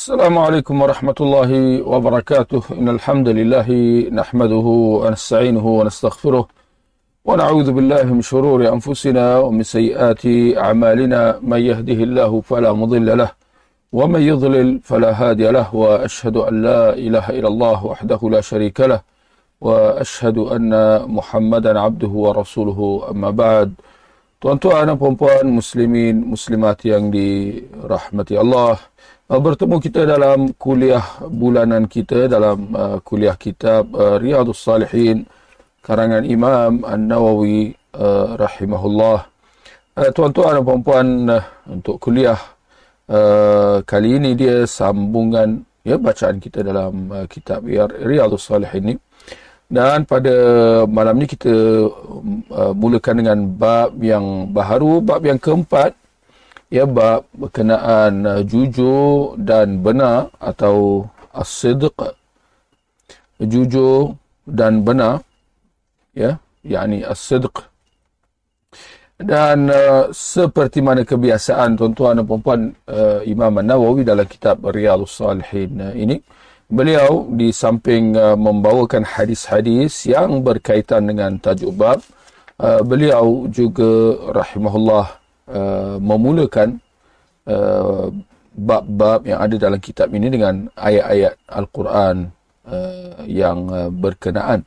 السلام عليكم ورحمة الله وبركاته. إن الحمد لله نحمده ونستعينه ونستغفره ونعوذ بالله من شرور أنفسنا ومن سيئات أعمالنا. من يهده الله فلا مضل له ومن يضلل فلا هادي له. وأشهد أن لا إله إلا الله وحده لا شريك له وأشهد أن محمدا عبده ورسوله. أما بعد Tuan-tuan dan puan-puan muslimin muslimat yang dirahmati Allah. Bertemu kita dalam kuliah bulanan kita dalam uh, kuliah kitab uh, Riyadhus Salihin karangan Imam An-Nawawi uh, rahimahullah. Uh, tuan-tuan dan puan-puan uh, untuk kuliah uh, kali ini dia sambungan ya bacaan kita dalam uh, kitab Riyadhus Salihin ini. Dan pada malam ni kita uh, mulakan dengan bab yang baharu, bab yang keempat. Ya, bab berkenaan uh, jujur dan benar atau as-sidq. Jujur dan benar. Ya, yakni as-sidq. Dan uh, seperti mana kebiasaan tuan-tuan dan puan-puan uh, Imam An-Nawawi dalam kitab Riyadhus Salihin uh, ini, beliau di samping uh, membawakan hadis-hadis yang berkaitan dengan tajuk bab uh, beliau juga rahimahullah uh, memulakan uh, bab-bab yang ada dalam kitab ini dengan ayat-ayat al-Quran uh, yang uh, berkenaan.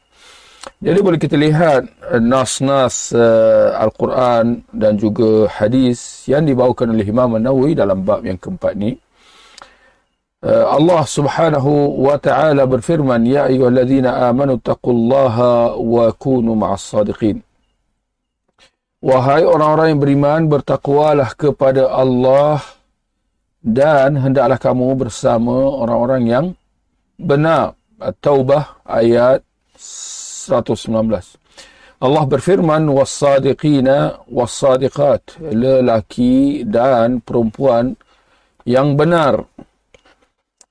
Jadi boleh kita lihat uh, nas-nas uh, al-Quran dan juga hadis yang dibawakan oleh Imam An-Nawawi dalam bab yang keempat ini Allah Subhanahu wa taala berfirman ya ayyuhalladzina amanu taqullaha wa kunu ma'as sadiqin Wahai orang-orang yang beriman bertakwalah kepada Allah dan hendaklah kamu bersama orang-orang yang benar. Taubah ayat 119 Allah berfirman was-sadiqina was-sadiqat. Lelaki dan perempuan yang benar.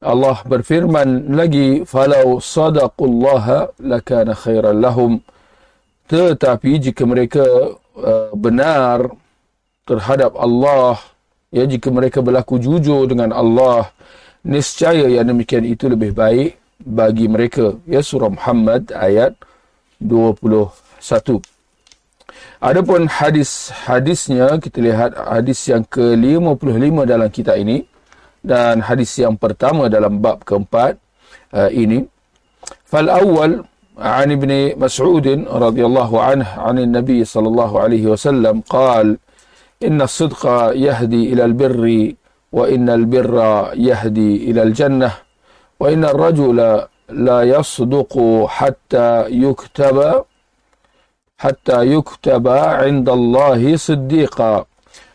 Allah berfirman lagi falau sadaqullah lakana khairan lahum. Tetapi jika mereka uh, benar terhadap Allah ya jika mereka berlaku jujur dengan Allah niscaya yang demikian itu lebih baik bagi mereka. Ya surah Muhammad ayat 21 Adapun hadis-hadisnya kita lihat hadis yang ke-55 dalam kitab ini dan hadis yang pertama dalam bab keempat uh, ini. Fal awal عن ابن مسعود رضي الله عنه عن النبي صلى الله عليه وسلم قال إن الصدق يهدي إلى البر وإن البر يهدي إلى الجنة وإن الرجل لا يصدق حتى يكتب حتى يكتب عند الله صديقا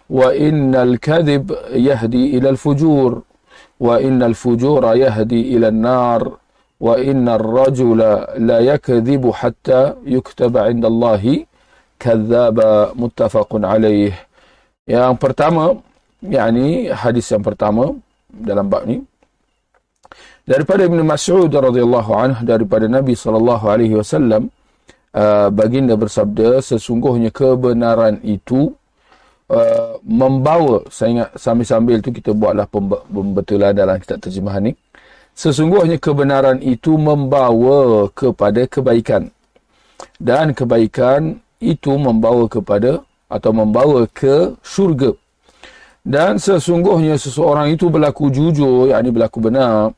وإن الكذب يهدي إلى الفجور وإن الفجور يهدي إلى النار. wa inna ar-rajula la yakdhibu hatta yuktaba 'inda Allah kadzdzaba muttafaqun 'alayh yang pertama yakni hadis yang pertama dalam bab ni daripada Ibn Mas'ud radhiyallahu anhu daripada Nabi sallallahu alaihi wasallam uh, baginda bersabda sesungguhnya kebenaran itu Uh, membawa, saya ingat sambil-sambil tu kita buatlah pembetulan dalam kitab terjemahan ni sesungguhnya kebenaran itu membawa kepada kebaikan. Dan kebaikan itu membawa kepada atau membawa ke syurga. Dan sesungguhnya seseorang itu berlaku jujur yakni berlaku benar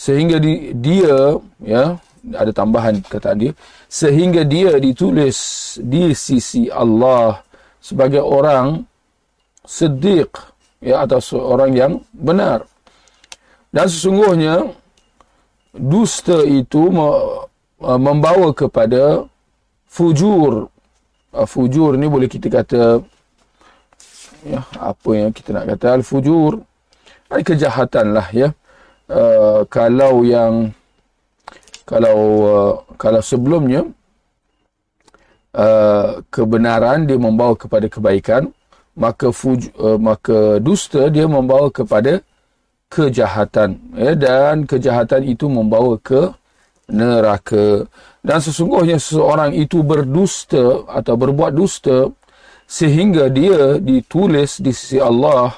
sehingga di, dia ya ada tambahan kata dia sehingga dia ditulis di sisi Allah sebagai orang siddiq ya atau seorang yang benar dan sesungguhnya dusta itu membawa kepada fujur. Uh, fujur ni boleh kita kata ya apa yang kita nak kata? Al fujur ada kejahatan lah ya. Uh, kalau yang kalau uh, kalau sebelumnya uh, kebenaran dia membawa kepada kebaikan maka fuj, uh, maka dusta dia membawa kepada kejahatan ya dan kejahatan itu membawa ke neraka dan sesungguhnya seseorang itu berdusta atau berbuat dusta sehingga dia ditulis di sisi Allah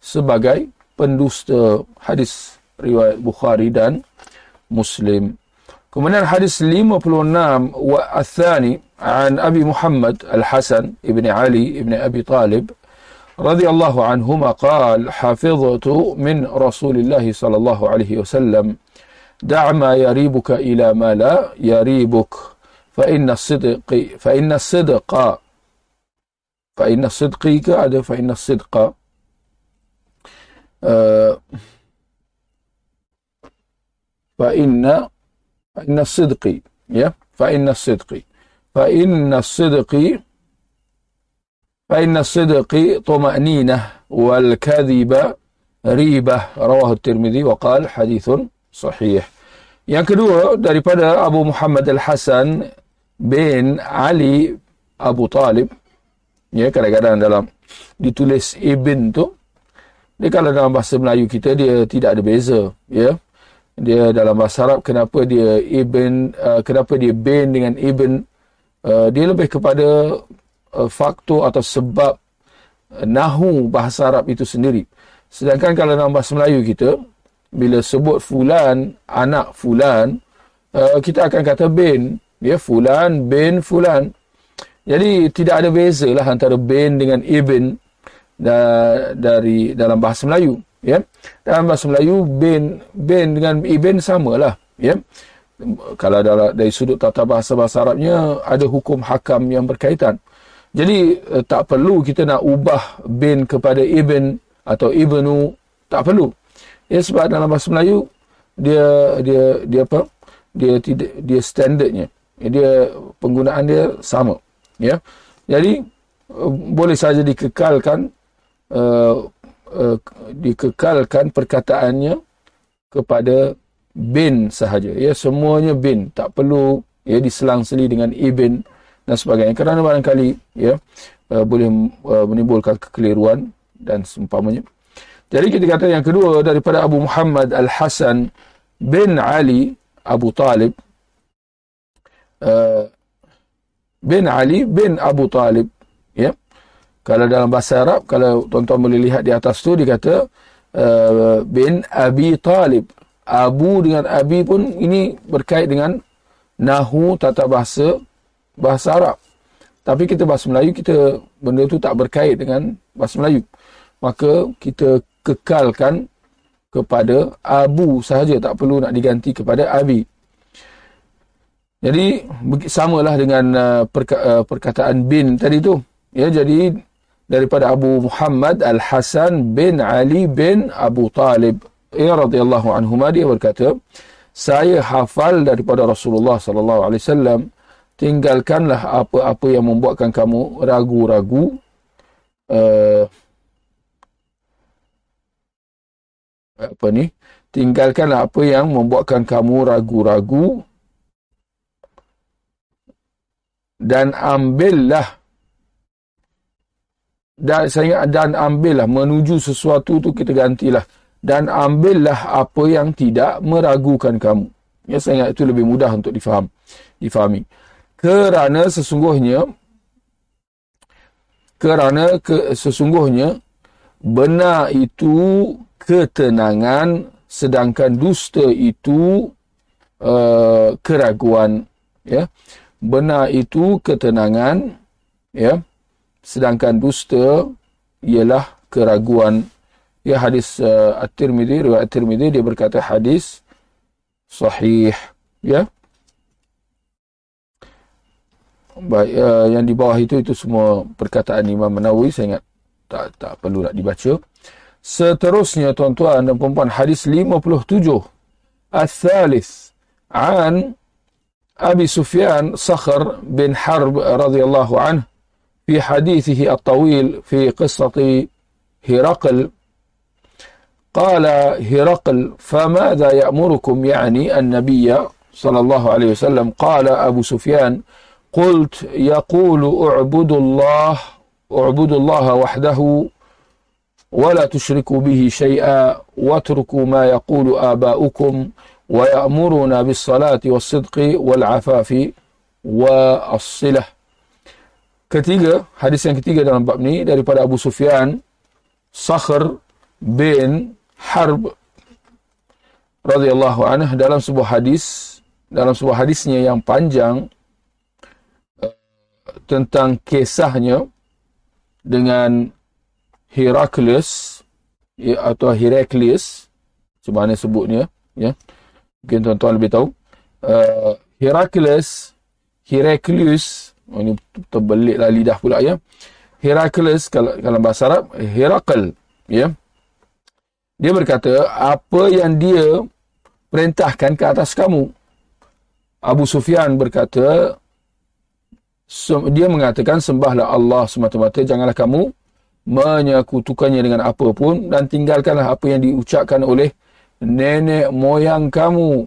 sebagai pendusta hadis riwayat Bukhari dan Muslim. Kemudian hadis 56 wa athani an Abi Muhammad Al-Hasan ibn Ali ibn Abi Talib رضي الله عنهما قال حفظت من رسول الله صلى الله عليه وسلم دع ما يريبك إلى ما لا يريبك فإن الصدق فإن الصدق فإن الصدق كعد فإن الصدق آه، فإن فإن الصدق يا فإن الصدق فإن الصدق فإن الصدق طمأنينة والكذب ريبة رواه الترمذي وقال حديث صحيح Yang kedua daripada Abu Muhammad Al-Hasan bin Ali Abu Talib. Ya, kadang-kadang dalam ditulis Ibn tu. Dia kalau dalam bahasa Melayu kita, dia tidak ada beza. Ya dia dalam bahasa Arab kenapa dia ibn uh, kenapa dia bin dengan ibn uh, dia lebih kepada uh, faktor atau sebab uh, nahu bahasa Arab itu sendiri. Sedangkan kalau dalam bahasa Melayu kita bila sebut fulan anak fulan uh, kita akan kata bin. Ya fulan bin fulan. Jadi tidak ada beza lah antara bin dengan ibn da, dari dalam bahasa Melayu ya. Dalam bahasa Melayu bin bin dengan ibn samalah ya. Kalau dari sudut tata bahasa bahasa Arabnya ada hukum hakam yang berkaitan jadi eh, tak perlu kita nak ubah bin kepada ibn atau ibnu tak perlu. Ya sebab dalam bahasa Melayu dia dia dia apa? Dia tidak dia standardnya. Ya, dia penggunaan dia sama. Ya. Jadi eh, boleh saja dikekalkan uh, uh, dikekalkan perkataannya kepada bin sahaja. Ya semuanya bin. Tak perlu ya diselang-seli dengan ibn dan sebagainya. Kerana barangkali ya uh, boleh uh, menimbulkan kekeliruan dan seumpamanya. Jadi kita kata yang kedua daripada Abu Muhammad Al-Hasan bin Ali Abu Talib uh, bin Ali bin Abu Talib ya. Kalau dalam bahasa Arab, kalau tuan-tuan boleh lihat di atas tu, dia kata uh, bin Abi Talib. Abu dengan Abi pun ini berkait dengan Nahu tata bahasa bahasa Arab. Tapi kita bahasa Melayu, kita benda tu tak berkait dengan bahasa Melayu. Maka kita kekalkan kepada Abu sahaja, tak perlu nak diganti kepada Abi. Jadi, samalah dengan uh, perka- uh, perkataan bin tadi tu. Ya, jadi daripada Abu Muhammad Al-Hasan bin Ali bin Abu Talib ya radhiyallahu anhu dia berkata saya hafal daripada Rasulullah sallallahu alaihi wasallam tinggalkanlah apa-apa yang membuatkan kamu ragu-ragu uh, apa ni? Tinggalkanlah apa yang membuatkan kamu ragu-ragu dan ambillah dan saya dan ambillah menuju sesuatu tu kita gantilah. Dan ambillah apa yang tidak meragukan kamu. Ya saya ingat itu lebih mudah untuk difaham difahami kerana sesungguhnya kerana ke, sesungguhnya benar itu ketenangan sedangkan dusta itu uh, keraguan ya. Benar itu ketenangan ya. Sedangkan dusta ialah keraguan. Ya hadis uh, at-Tirmizi riwayat at-Tirmizi dia berkata hadis sahih ya baik uh, yang di bawah itu itu semua perkataan Imam Nawawi saya ingat tak tak perlu nak dibaca seterusnya tuan-tuan dan puan hadis 57 al-thalith an Abi Sufyan Sakhr bin Harb radhiyallahu anhu في حديثه الطويل في قصة هرقل قال هرقل فماذا يأمركم يعني النبي صلى الله عليه وسلم قال أبو سفيان قلت يقول اعبدوا الله اعبدوا الله وحده ولا تشركوا به شيئا واتركوا ما يقول آباؤكم ويأمرنا بالصلاة والصدق والعفاف والصلة ketiga, hadis yang ketiga dalam bab ni daripada Abu Sufyan Sakhr bin Harb radhiyallahu anhu dalam sebuah hadis dalam sebuah hadisnya yang panjang uh, tentang kisahnya dengan Heraklius ya, atau Heraklius macam mana sebutnya ya. Mungkin tuan-tuan lebih tahu. Uh, Heraklius Heraklius oh, ini terbeliklah lidah pula ya. Heraklius kalau dalam bahasa Arab Herakl ya. Dia berkata apa yang dia perintahkan ke atas kamu? Abu Sufyan berkata dia mengatakan sembahlah Allah semata-mata janganlah kamu menyekutukannya dengan apa pun dan tinggalkanlah apa yang diucapkan oleh nenek moyang kamu.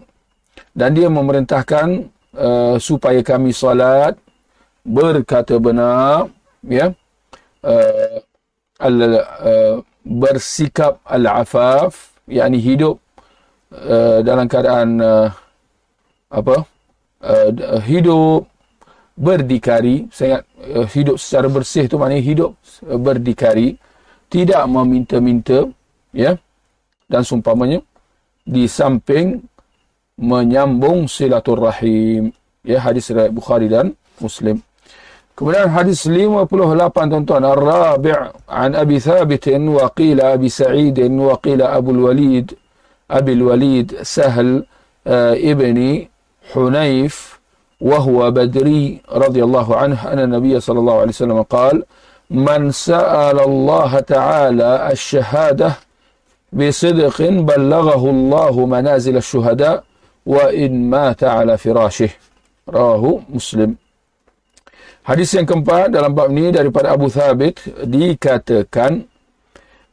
Dan dia memerintahkan uh, supaya kami salat berkata benar ya. Uh, al, uh, bersikap al-afaf yakni hidup uh, dalam keadaan uh, apa? Uh, hidup berdikari saya uh, hidup secara bersih tu maknanya hidup berdikari tidak meminta-minta ya dan sumpamanya di samping menyambung silaturrahim ya hadis riwayat Bukhari dan Muslim. Kemudian hadis 58 tuan-tuan ar-rabi' an Abi Thabit wa qila Abi Sa'id wa qila Abu Walid Abi Walid Sahal uh, ibni Hunayf وهو بدري رضي الله عنه أن النبي صلى الله عليه وسلم قال من سأل الله تعالى الشهادة بصدق بلغه الله منازل الشهداء وإن مات على فراشه. رواه مسلم. Hadis yang keempat dalam bab ini daripada Abu Thabit dikatakan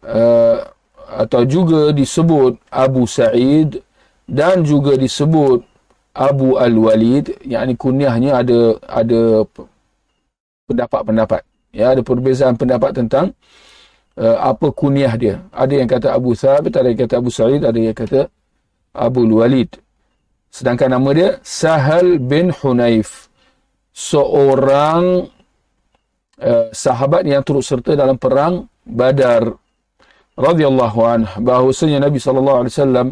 uh, atau juga disebut Abu Sa'id dan juga disebut Abu Al-Walid yakni kunyahnya ada ada pendapat-pendapat ya ada perbezaan pendapat tentang uh, apa kunyah dia. Ada yang kata Abu Thabit, ada yang kata Abu Sa'id, ada yang kata Abu Walid. Sedangkan nama dia Sahal bin Hunayf. Seorang uh, sahabat yang turut serta dalam perang Badar radhiyallahu anhu bahwasanya Nabi sallallahu alaihi wasallam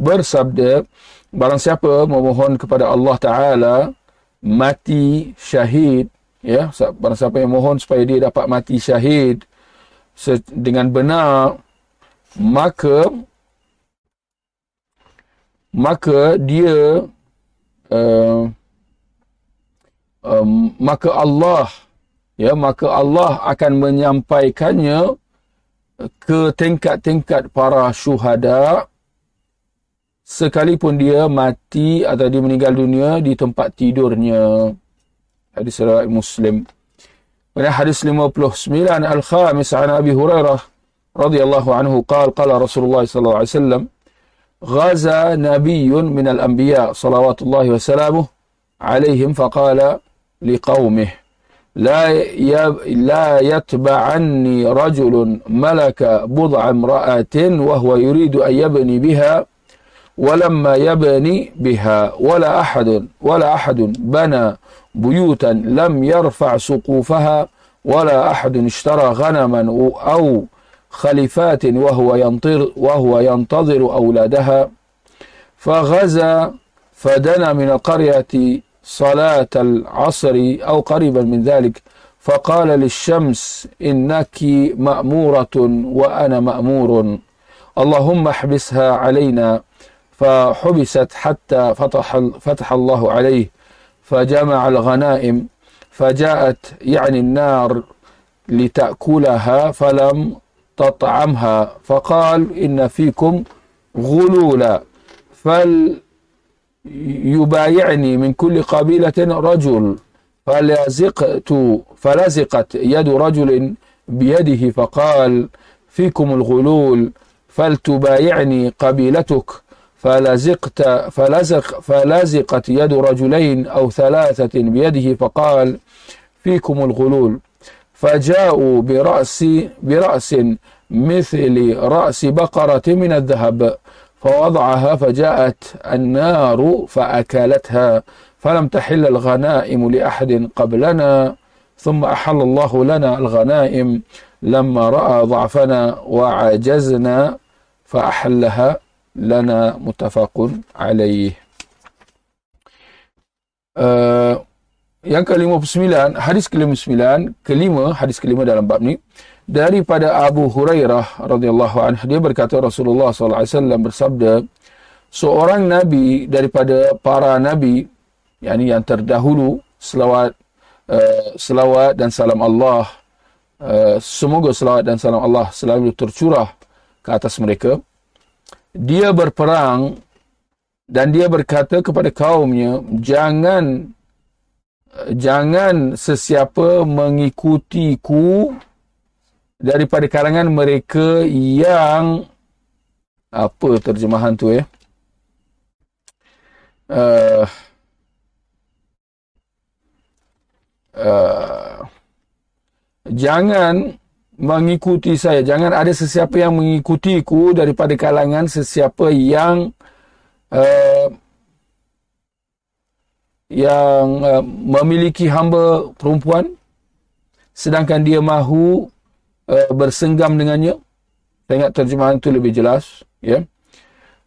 bersabda barang siapa memohon kepada Allah taala mati syahid ya barang siapa yang mohon supaya dia dapat mati syahid dengan benar maka maka dia uh, um, maka Allah ya maka Allah akan menyampaikannya ke tingkat-tingkat para syuhada sekalipun dia mati atau dia meninggal dunia di tempat tidurnya hadis riwayat Muslim من حديث 59 الخامس عن أبي هريرة رضي الله عنه قال قال رسول الله صلى الله عليه وسلم غزا نبي من الأنبياء صلوات الله وسلامه عليهم فقال لقومه لا لا يتبعني رجل ملك بضع امرأة وهو يريد أن يبني بها ولما يبني بها ولا أحد ولا أحد بنى بيوتا لم يرفع سقوفها ولا أحد اشترى غنما أو خليفات وهو ينطر وهو ينتظر أولادها. فغزا فدنا من القرية صلاة العصر أو قريبا من ذلك. فقال للشمس إنك مأمورة وأنا مأمور. اللهم احبسها علينا. فحبست حتى فتح, فتح الله عليه فجمع الغنائم فجاءت يعني النار لتأكلها فلم تطعمها فقال إن فيكم غلولا فليبايعني من كل قبيلة رجل فلزقت فلزقت يد رجل بيده فقال فيكم الغلول فلتبايعني قبيلتك فلزقت فلزق فلزقت يد رجلين أو ثلاثة بيده فقال فيكم الغلول. فجاءوا برأس برأس مثل رأس بقرة من الذهب فوضعها فجاءت النار فأكلتها فلم تحل الغنائم لأحد قبلنا. ثم أحل الله لنا الغنائم لما رأى ضعفنا وعجزنا فأحلها. Muttafaqun alaih. Uh, yang ke-59, hadis ke-59, kelima, hadis kelima dalam bab ni, daripada Abu Hurairah radhiyallahu anhu dia berkata Rasulullah sallallahu alaihi wasallam bersabda seorang nabi daripada para nabi yakni yang terdahulu selawat uh, selawat dan salam Allah uh, semoga selawat dan salam Allah selalu tercurah ke atas mereka dia berperang dan dia berkata kepada kaumnya jangan jangan sesiapa mengikutiku daripada kalangan mereka yang apa terjemahan tu ya uh, uh, jangan mengikuti saya jangan ada sesiapa yang mengikutiku daripada kalangan sesiapa yang uh, yang uh, memiliki hamba perempuan sedangkan dia mahu uh, bersenggam dengannya. Saya ingat terjemahan itu lebih jelas. Ya.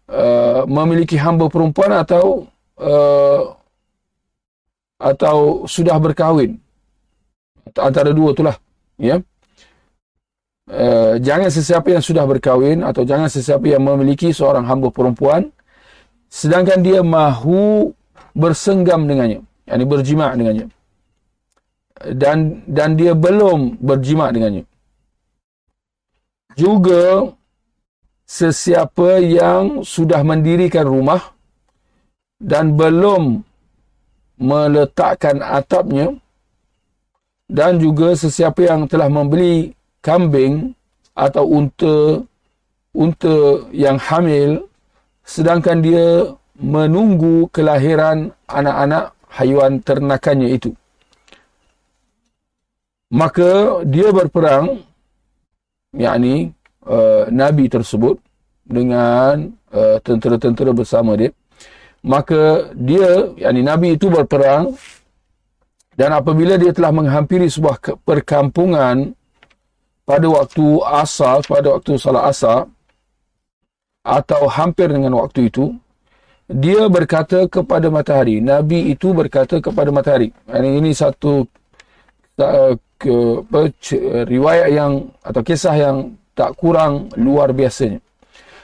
Uh, memiliki hamba perempuan atau uh, atau sudah berkahwin. Antara dua itulah. Ya. Uh, jangan sesiapa yang sudah berkahwin atau jangan sesiapa yang memiliki seorang hamba perempuan sedangkan dia mahu bersenggam dengannya yakni berjima' dengannya. Dan dan dia belum berjima' dengannya. Juga sesiapa yang sudah mendirikan rumah dan belum meletakkan atapnya dan juga sesiapa yang telah membeli kambing atau unta unta yang hamil sedangkan dia menunggu kelahiran anak-anak haiwan ternakannya itu. Maka dia berperang yakni uh, nabi tersebut dengan uh, tentera-tentera bersama dia. Maka dia yakni nabi itu berperang dan apabila dia telah menghampiri sebuah perkampungan pada waktu asar pada waktu salat asar atau hampir dengan waktu itu dia berkata kepada matahari nabi itu berkata kepada matahari ini, ini satu uh, ke riwayat yang atau kisah yang tak kurang luar biasanya.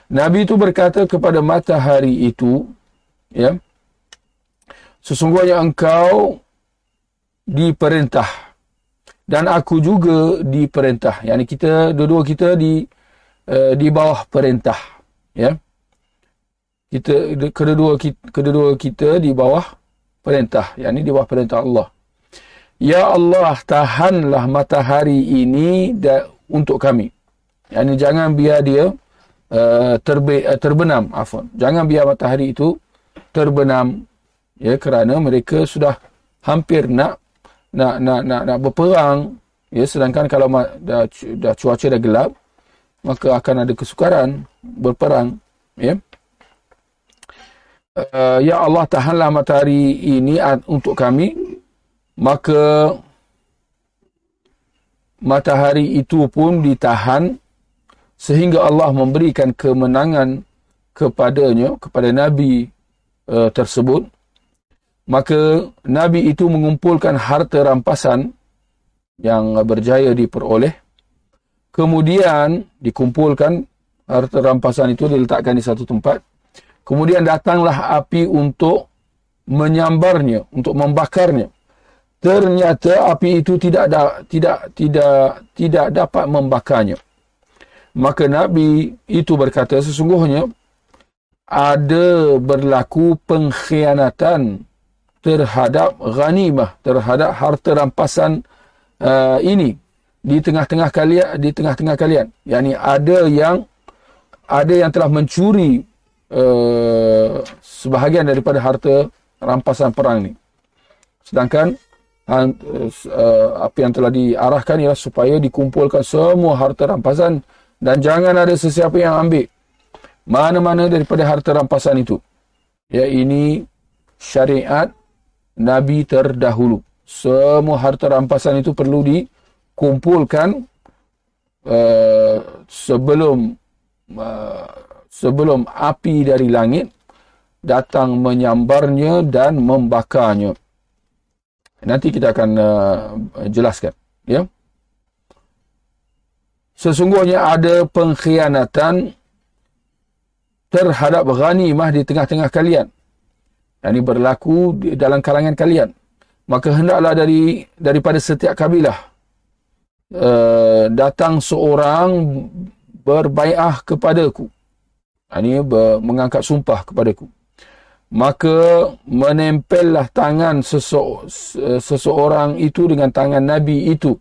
Nabi itu berkata kepada matahari itu, ya, sesungguhnya engkau diperintah dan aku juga diperintah. Yani kita dua-dua kita di uh, di bawah perintah, ya. Kita kedua-dua kita, kedua-dua kita di bawah perintah, yakni di bawah perintah Allah. Ya Allah, tahanlah matahari ini da- untuk kami. Yang jangan biar dia uh, terbe- uh, terbenam. Afon. Jangan biar matahari itu terbenam. Ya, kerana mereka sudah hampir nak nak nak nak, nak berperang. Ya, sedangkan kalau ma- dah, dah cuaca dah gelap, maka akan ada kesukaran berperang. Ya. Uh, ya Allah, tahanlah matahari ini untuk kami maka matahari itu pun ditahan sehingga Allah memberikan kemenangan kepadanya kepada nabi uh, tersebut maka nabi itu mengumpulkan harta rampasan yang berjaya diperoleh. Kemudian dikumpulkan harta rampasan itu diletakkan di satu tempat. Kemudian datanglah api untuk menyambarnya untuk membakarnya. Ternyata api itu tidak da, tidak tidak tidak dapat membakarnya. Maka nabi itu berkata sesungguhnya ada berlaku pengkhianatan terhadap ghanimah terhadap harta rampasan uh, ini di tengah-tengah kalian di tengah-tengah kalian yakni ada yang ada yang telah mencuri uh, sebahagian daripada harta rampasan perang ini sedangkan uh, apa yang telah diarahkan ialah supaya dikumpulkan semua harta rampasan dan jangan ada sesiapa yang ambil mana-mana daripada harta rampasan itu. Ya ini syariat Nabi terdahulu. Semua harta rampasan itu perlu dikumpulkan uh, sebelum uh, sebelum api dari langit datang menyambarnya dan membakarnya. Nanti kita akan uh, jelaskan. Ya. Sesungguhnya ada pengkhianatan terhadap ghanimah di tengah-tengah kalian. Yang ini berlaku dalam kalangan kalian. Maka hendaklah dari daripada setiap kabilah uh, datang seorang berbaiah kepadaku. Ini mengangkat sumpah kepadaku maka menempellah tangan seseorang itu dengan tangan Nabi itu.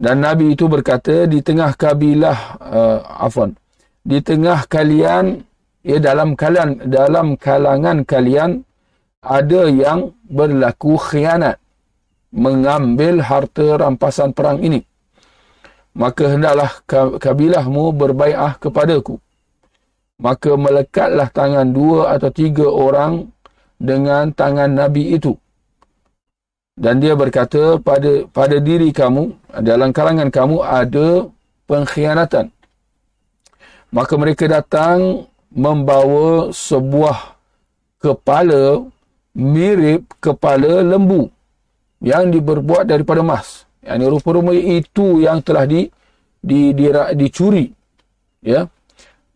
Dan Nabi itu berkata, di tengah kabilah, uh, afan, di tengah kalian, ya dalam kalian, dalam kalangan kalian, ada yang berlaku khianat, mengambil harta rampasan perang ini. Maka hendaklah kabilahmu berbaiah kepadaku maka melekatlah tangan dua atau tiga orang dengan tangan Nabi itu. Dan dia berkata, pada pada diri kamu, dalam kalangan kamu ada pengkhianatan. Maka mereka datang membawa sebuah kepala mirip kepala lembu yang diberbuat daripada emas. Yang rupa-rupanya itu yang telah di, di, di, dicuri. Ya,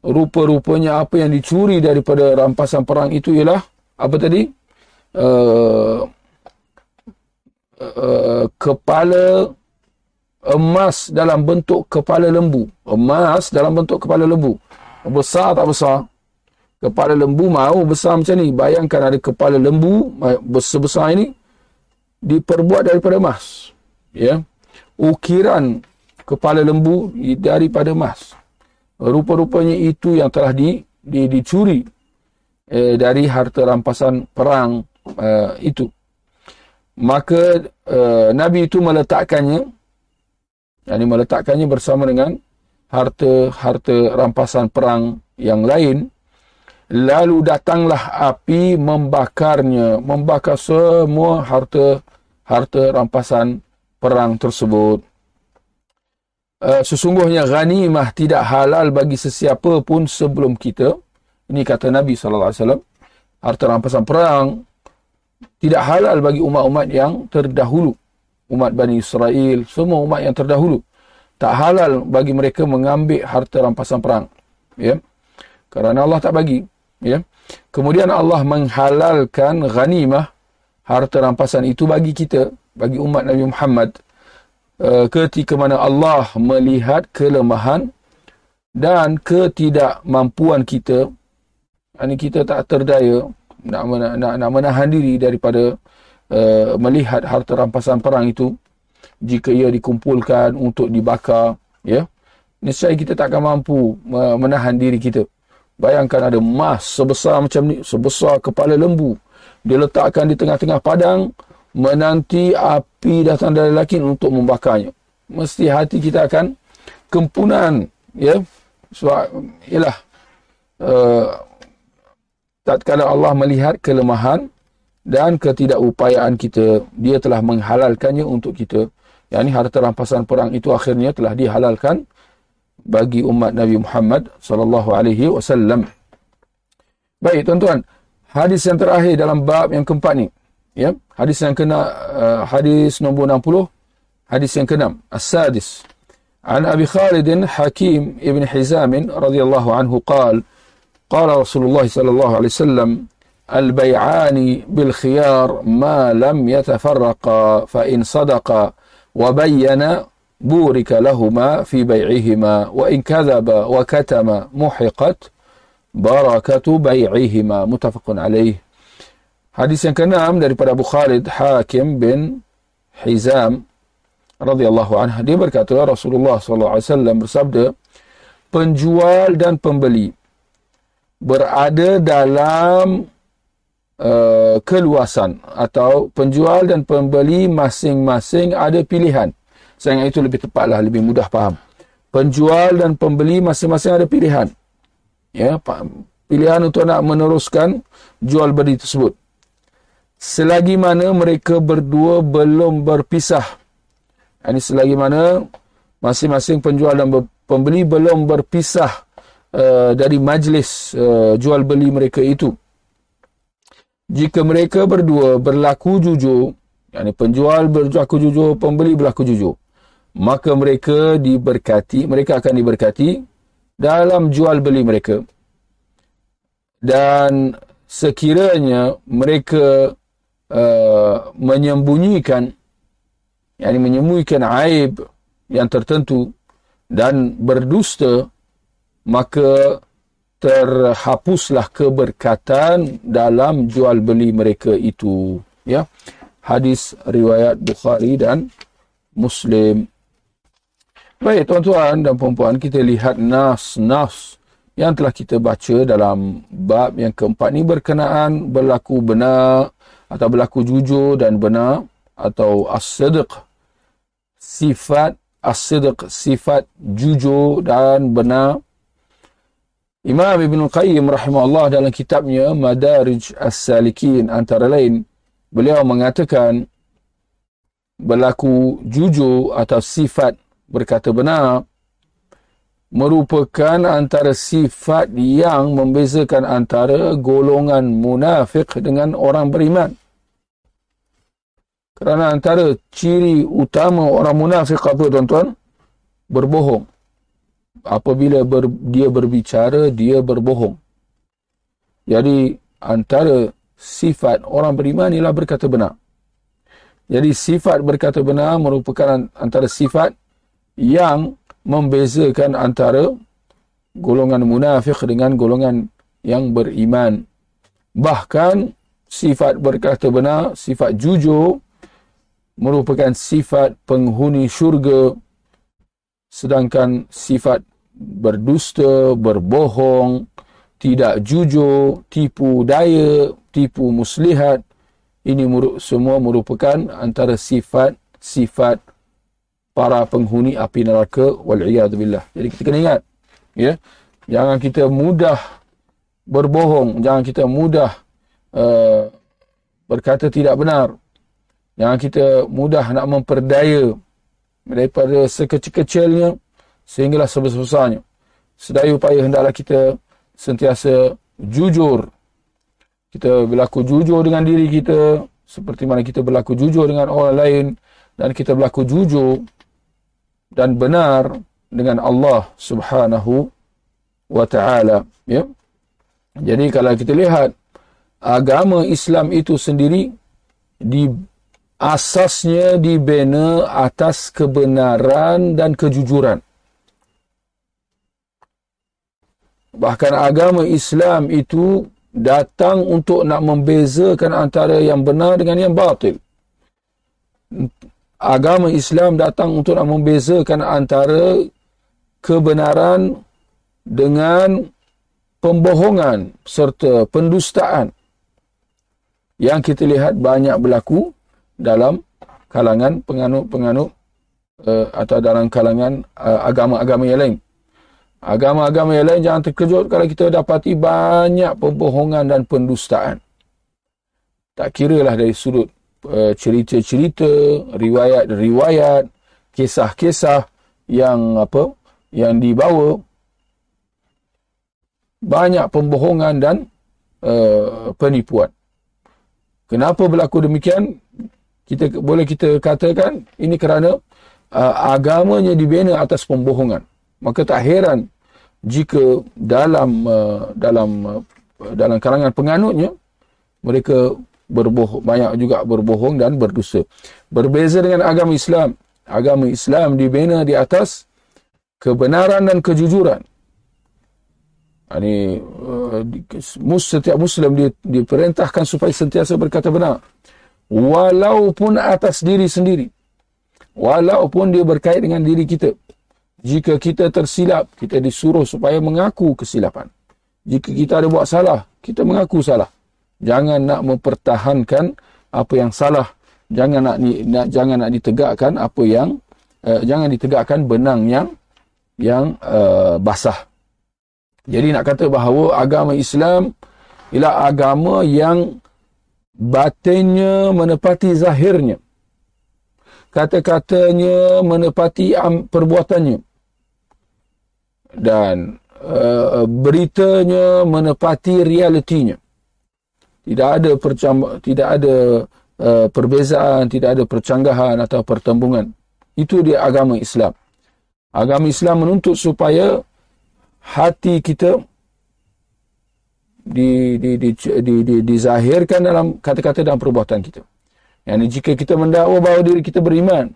rupa-rupanya apa yang dicuri daripada rampasan perang itu ialah apa tadi uh, uh, kepala emas dalam bentuk kepala lembu emas dalam bentuk kepala lembu besar tak besar? Kepala lembu mau besar macam ni. Bayangkan ada kepala lembu besar-besar ini diperbuat daripada emas. Ya. Ukiran kepala lembu daripada emas. Rupa-rupanya itu yang telah di, di dicuri eh, dari harta rampasan perang eh, itu. Maka eh, Nabi itu meletakkannya, yani meletakkannya bersama dengan harta-harta rampasan perang yang lain. Lalu datanglah api membakarnya, membakar semua harta harta rampasan perang tersebut. Eh, sesungguhnya ghanimah tidak halal bagi sesiapa pun sebelum kita. Ini kata Nabi SAW. Harta rampasan perang tidak halal bagi umat-umat yang terdahulu. Umat Bani Israel, semua umat yang terdahulu. Tak halal bagi mereka mengambil harta rampasan perang. Ya. Kerana Allah tak bagi. Ya. Kemudian Allah menghalalkan ghanimah harta rampasan itu bagi kita, bagi umat Nabi Muhammad Eh, ketika mana Allah melihat kelemahan dan ketidakmampuan kita ini kita tak terdaya nak nak, nak menahan diri daripada uh, melihat harta rampasan perang itu jika ia dikumpulkan untuk dibakar ya niscaya kita tak akan mampu menahan diri kita bayangkan ada emas sebesar macam ni sebesar kepala lembu diletakkan di tengah-tengah padang menanti api datang dari lelaki untuk membakarnya. Mesti hati kita akan kempunan. Ya? Sebab, ialah, uh, tatkala Allah melihat kelemahan dan ketidakupayaan kita, dia telah menghalalkannya untuk kita Yang ini harta rampasan perang itu akhirnya telah dihalalkan bagi umat Nabi Muhammad sallallahu alaihi wasallam. Baik tuan-tuan, hadis yang terakhir dalam bab yang keempat ni ya hadis yang kena uh, hadis nombor 60 hadis yang keenam as-sadis an abi khalid hakim ibn hizam radhiyallahu anhu qala qala rasulullah sallallahu alaihi wasallam البيعان بالخيار ما لم يتفرقا فإن صدقا وبينا بورك لهما في بيعهما وإن كذب وكتم محقت بركة بيعهما متفق عليه Hadis yang keenam daripada Abu Khalid Hakim bin Hizam radhiyallahu anhu dia berkata Rasulullah sallallahu alaihi wasallam bersabda penjual dan pembeli berada dalam uh, keluasan atau penjual dan pembeli masing-masing ada pilihan. Saya itu lebih tepatlah lebih mudah faham. Penjual dan pembeli masing-masing ada pilihan. Ya, pilihan untuk nak meneruskan jual beli tersebut selagi mana mereka berdua belum berpisah. Ini selagi mana masing-masing penjual dan pembeli belum berpisah uh, dari majlis uh, jual beli mereka itu. Jika mereka berdua berlaku jujur, yakni penjual berlaku jujur, pembeli berlaku jujur, maka mereka diberkati, mereka akan diberkati dalam jual beli mereka. Dan sekiranya mereka uh, menyembunyikan yakni menyembunyikan aib yang tertentu dan berdusta maka terhapuslah keberkatan dalam jual beli mereka itu ya. Hadis riwayat Bukhari dan Muslim. Baik tuan-tuan dan puan-puan kita lihat nas-nas yang telah kita baca dalam bab yang keempat ini berkenaan berlaku benar atau berlaku jujur dan benar atau as-sidq. Sifat as-sidq sifat jujur dan benar Imam Ibn Qayyim rahimahullah dalam kitabnya Madarij As-Salikin antara lain beliau mengatakan berlaku jujur atau sifat berkata benar merupakan antara sifat yang membezakan antara golongan munafik dengan orang beriman. Kerana antara ciri utama orang munafik apa tuan-tuan? Berbohong. Apabila ber, dia berbicara, dia berbohong. Jadi antara sifat orang beriman ialah berkata benar. Jadi sifat berkata benar merupakan antara sifat yang membezakan antara golongan munafik dengan golongan yang beriman. Bahkan sifat berkata benar, sifat jujur merupakan sifat penghuni syurga sedangkan sifat berdusta, berbohong, tidak jujur, tipu daya, tipu muslihat ini semua merupakan antara sifat-sifat para penghuni api neraka wal billah. Jadi kita kena ingat ya. Jangan kita mudah berbohong, jangan kita mudah uh, berkata tidak benar. Jangan kita mudah nak memperdaya daripada sekecil-kecilnya sehinggalah sebesar-besarnya. Sedaya upaya hendaklah kita sentiasa jujur. Kita berlaku jujur dengan diri kita seperti mana kita berlaku jujur dengan orang lain dan kita berlaku jujur dan benar dengan Allah Subhanahu wa taala ya jadi kalau kita lihat agama Islam itu sendiri di asasnya dibina atas kebenaran dan kejujuran bahkan agama Islam itu datang untuk nak membezakan antara yang benar dengan yang batil agama Islam datang untuk nak membezakan antara kebenaran dengan pembohongan serta pendustaan yang kita lihat banyak berlaku dalam kalangan penganut-penganut uh, atau dalam kalangan uh, agama-agama yang lain. Agama-agama yang lain jangan terkejut kalau kita dapati banyak pembohongan dan pendustaan. Tak kira lah dari sudut Eh, cerita-cerita, riwayat-riwayat, kisah-kisah yang apa yang dibawa banyak pembohongan dan uh, penipuan. Kenapa berlaku demikian? Kita boleh kita katakan ini kerana uh, agamanya dibina atas pembohongan. Maka tak heran jika dalam uh, dalam uh, dalam kalangan penganutnya mereka berbohong banyak juga berbohong dan berdusta. Berbeza dengan agama Islam. Agama Islam dibina di atas kebenaran dan kejujuran. Ini uh, setiap Muslim di, diperintahkan supaya sentiasa berkata benar. Walaupun atas diri sendiri. Walaupun dia berkait dengan diri kita. Jika kita tersilap, kita disuruh supaya mengaku kesilapan. Jika kita ada buat salah, kita mengaku salah. Jangan nak mempertahankan apa yang salah. Jangan nak, nak jangan nak ditegakkan apa yang uh, jangan ditegakkan benang yang yang uh, basah. Jadi nak kata bahawa agama Islam ialah agama yang batinnya menepati zahirnya. Kata-katanya menepati perbuatannya dan uh, beritanya menepati realitinya. Tidak ada percam tidak ada uh, perbezaan, tidak ada percanggahan atau pertembungan. Itu dia agama Islam. Agama Islam menuntut supaya hati kita di, di, di, di, di, dizahirkan dalam kata-kata dan perbuatan kita. Yang jika kita mendakwa bahawa diri kita beriman,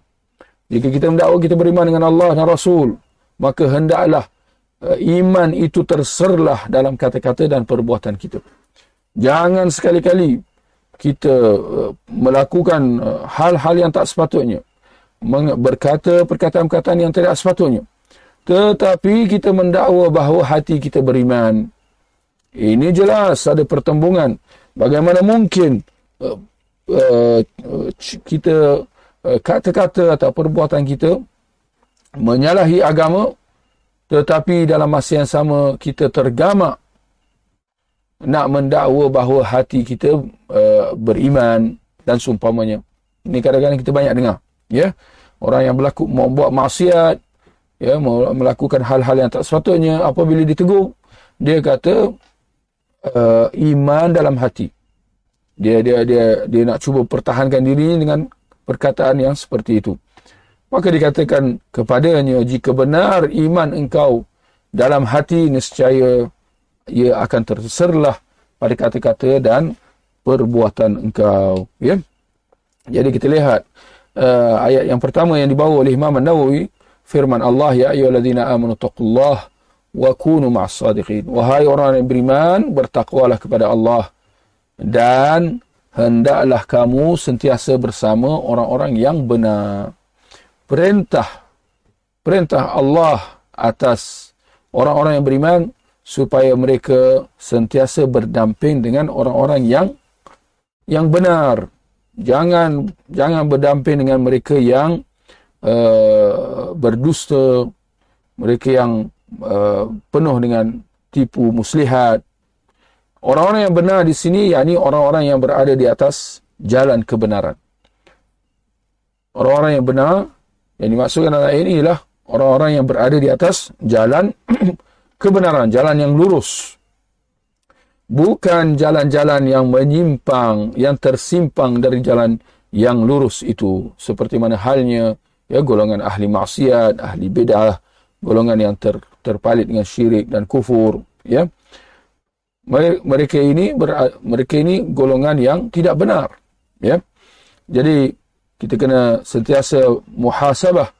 jika kita mendakwa kita beriman dengan Allah dan Rasul, maka hendaklah iman itu terserlah dalam kata-kata dan perbuatan kita. Jangan sekali-kali kita uh, melakukan uh, hal-hal yang tak sepatutnya. Berkata perkataan-perkataan yang tidak sepatutnya. Tetapi kita mendakwa bahawa hati kita beriman, ini jelas ada pertembungan. Bagaimana mungkin uh, uh, kita uh, kata-kata atau perbuatan kita menyalahi agama tetapi dalam masa yang sama kita tergamak nak mendakwa bahawa hati kita uh, beriman dan seumpamanya. Ini kadang-kadang kita banyak dengar, ya. Orang yang berlaku membuat maksiat, ya, melakukan hal-hal yang tak sepatutnya apabila ditegur, dia kata uh, iman dalam hati. Dia dia dia dia nak cuba pertahankan dirinya dengan perkataan yang seperti itu. Maka dikatakan kepadanya jika benar iman engkau dalam hati nescaya ia akan terserlah pada kata-kata dan perbuatan engkau ya. Jadi kita lihat uh, ayat yang pertama yang dibawa oleh Imam An-Nawawi firman Allah ya ayyuhallazina amanu taqullaha wa kunu ma'as sadiqin. Wahai orang yang beriman, bertakwalah kepada Allah dan hendaklah kamu sentiasa bersama orang-orang yang benar. Perintah perintah Allah atas orang-orang yang beriman supaya mereka sentiasa berdamping dengan orang-orang yang yang benar. Jangan jangan berdamping dengan mereka yang uh, berdusta, mereka yang Uh, penuh dengan tipu muslihat. Orang-orang yang benar di sini yakni orang-orang yang berada di atas jalan kebenaran. Orang-orang yang benar yang dimaksudkan dalam ayat ini ialah orang-orang yang berada di atas jalan kebenaran, jalan yang lurus. Bukan jalan-jalan yang menyimpang, yang tersimpang dari jalan yang lurus itu. Seperti mana halnya ya golongan ahli maksiat, ahli bidah, golongan yang ter, terpalit dengan syirik dan kufur ya mereka ini mereka ini golongan yang tidak benar ya jadi kita kena sentiasa muhasabah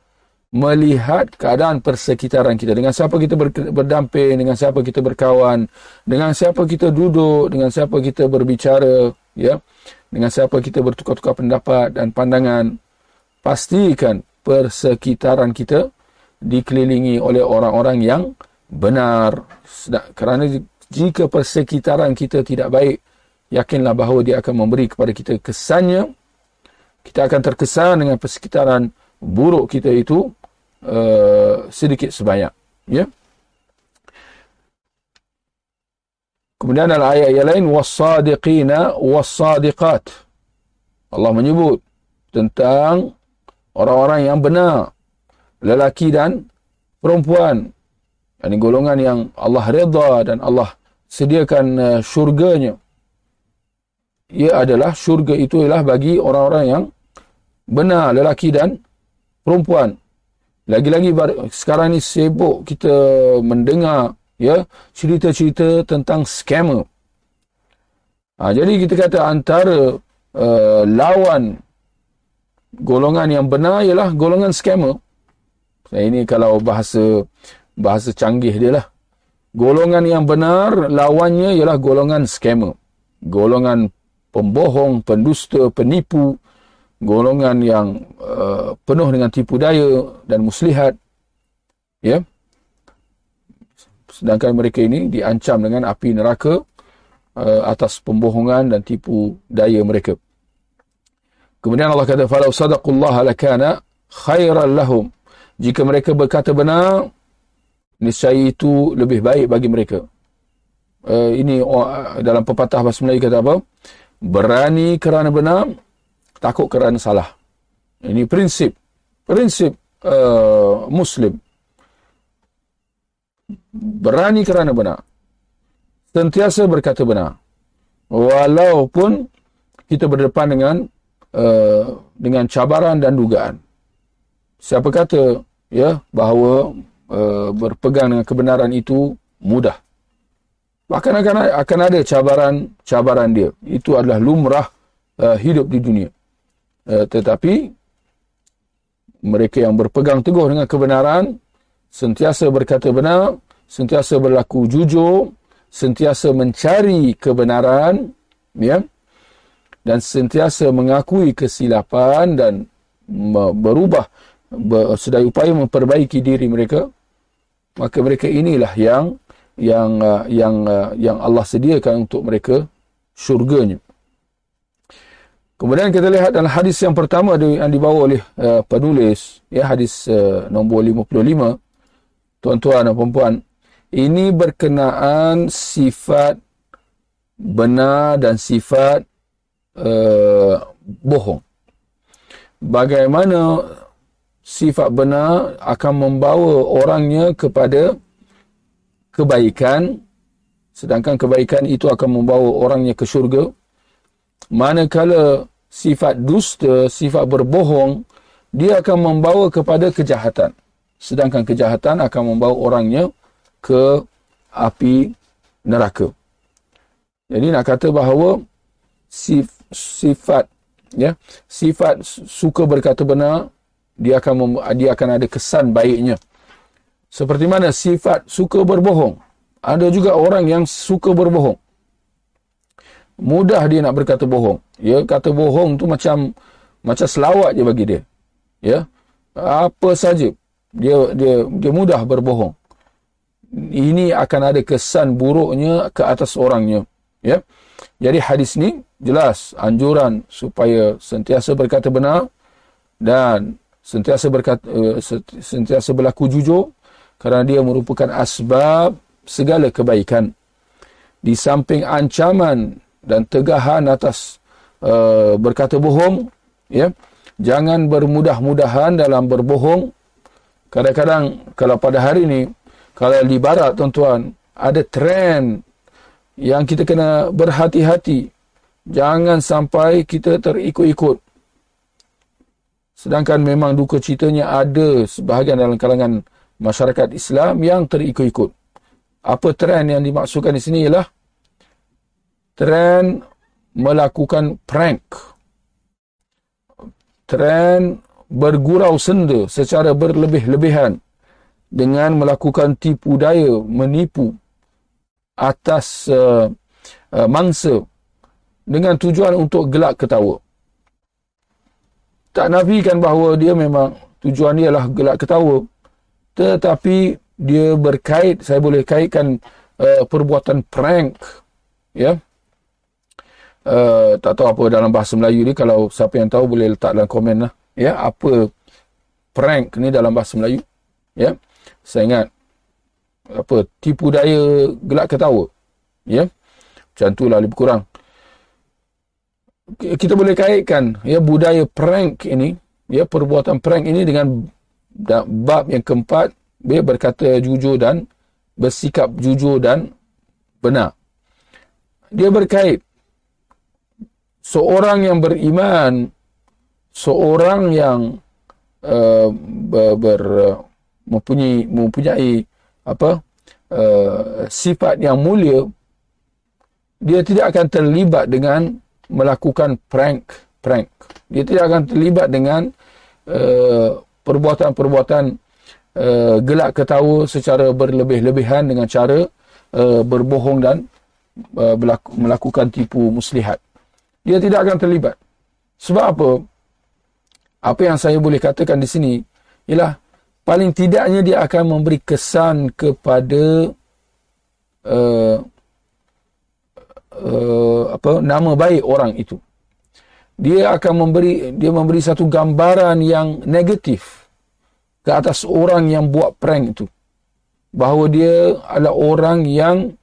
melihat keadaan persekitaran kita dengan siapa kita ber, berdamping dengan siapa kita berkawan dengan siapa kita duduk dengan siapa kita berbicara ya dengan siapa kita bertukar-tukar pendapat dan pandangan pastikan persekitaran kita dikelilingi oleh orang-orang yang benar. Kerana jika persekitaran kita tidak baik, yakinlah bahawa dia akan memberi kepada kita kesannya kita akan terkesan dengan persekitaran buruk kita itu uh, sedikit sebanyak ya. Kemudian ada ayat yang lain was-sadiqina was-sadiqat. Allah menyebut tentang orang-orang yang benar lelaki dan perempuan. Ini golongan yang Allah redha dan Allah sediakan uh, syurganya. Ia adalah syurga itu ialah bagi orang-orang yang benar lelaki dan perempuan. Lagi-lagi sekarang ni sibuk kita mendengar ya cerita-cerita tentang scammer. Ha, jadi kita kata antara uh, lawan golongan yang benar ialah golongan scammer. Dan ini kalau bahasa bahasa canggih dia lah. Golongan yang benar lawannya ialah golongan scammer. Golongan pembohong, pendusta, penipu. Golongan yang uh, penuh dengan tipu daya dan muslihat. Ya. Sedangkan mereka ini diancam dengan api neraka uh, atas pembohongan dan tipu daya mereka. Kemudian Allah kata, "Falau sadaqullah lakana khairan lahum." jika mereka berkata benar niscaya itu lebih baik bagi mereka uh, ini dalam pepatah bahasa Melayu kata apa berani kerana benar takut kerana salah ini prinsip prinsip uh, muslim berani kerana benar. Sentiasa berkata benar. Walaupun kita berdepan dengan uh, dengan cabaran dan dugaan. Siapa kata ya bahawa uh, berpegang dengan kebenaran itu mudah. Bahkan akan ada cabaran-cabaran dia. Itu adalah lumrah uh, hidup di dunia. Uh, tetapi mereka yang berpegang teguh dengan kebenaran sentiasa berkata benar, sentiasa berlaku jujur, sentiasa mencari kebenaran, ya, dan sentiasa mengakui kesilapan dan berubah sedaya upaya memperbaiki diri mereka, maka mereka inilah yang yang uh, yang uh, yang Allah sediakan untuk mereka syurganya. Kemudian kita lihat dalam hadis yang pertama yang dibawa oleh uh, penulis, ya hadis uh, nombor 55. Tuan-tuan dan puan-puan, ini berkenaan sifat benar dan sifat uh, bohong. Bagaimana sifat benar akan membawa orangnya kepada kebaikan sedangkan kebaikan itu akan membawa orangnya ke syurga manakala sifat dusta sifat berbohong dia akan membawa kepada kejahatan sedangkan kejahatan akan membawa orangnya ke api neraka. Jadi nak kata bahawa sif, sifat ya, sifat suka berkata benar dia akan mem, dia akan ada kesan baiknya. Seperti mana sifat suka berbohong. Ada juga orang yang suka berbohong. Mudah dia nak berkata bohong. Ya, kata bohong tu macam macam selawat je bagi dia. Ya. Apa saja dia dia dia mudah berbohong ini akan ada kesan buruknya ke atas orangnya ya jadi hadis ni jelas anjuran supaya sentiasa berkata benar dan sentiasa berkata eh, sentiasa berlaku jujur kerana dia merupakan asbab segala kebaikan di samping ancaman dan tegahan atas uh, berkata bohong ya. Jangan bermudah-mudahan dalam berbohong. Kadang-kadang kalau pada hari ini kalau di barat tuan-tuan ada trend yang kita kena berhati-hati. Jangan sampai kita terikut-ikut. Sedangkan memang duka citanya ada sebahagian dalam kalangan masyarakat Islam yang terikut-ikut. Apa trend yang dimaksudkan di sini ialah trend melakukan prank trend bergurau senda secara berlebih-lebihan dengan melakukan tipu daya, menipu atas uh, uh, mangsa dengan tujuan untuk gelak ketawa. Tak nafikan bahawa dia memang tujuan dia adalah gelak ketawa. Tetapi dia berkait, saya boleh kaitkan uh, perbuatan prank. Ya. Uh, tak tahu apa dalam bahasa Melayu ni. Kalau siapa yang tahu boleh letak dalam komen lah. Ya, apa prank ni dalam bahasa Melayu. Ya saya ingat apa tipu daya gelak ketawa ya macam itulah lebih kurang kita boleh kaitkan ya budaya prank ini ya perbuatan prank ini dengan bab yang keempat dia berkata jujur dan bersikap jujur dan benar dia berkait seorang yang beriman seorang yang uh, ber, mempunyai mempunyai apa uh, sifat yang mulia dia tidak akan terlibat dengan melakukan prank prank. Dia tidak akan terlibat dengan uh, perbuatan-perbuatan uh, gelak ketawa secara berlebih-lebihan dengan cara uh, berbohong dan uh, berlaku, melakukan tipu muslihat dia tidak akan terlibat. Sebab apa? Apa yang saya boleh katakan di sini ialah paling tidaknya dia akan memberi kesan kepada uh, uh, apa nama baik orang itu. Dia akan memberi dia memberi satu gambaran yang negatif ke atas orang yang buat prank itu. Bahawa dia adalah orang yang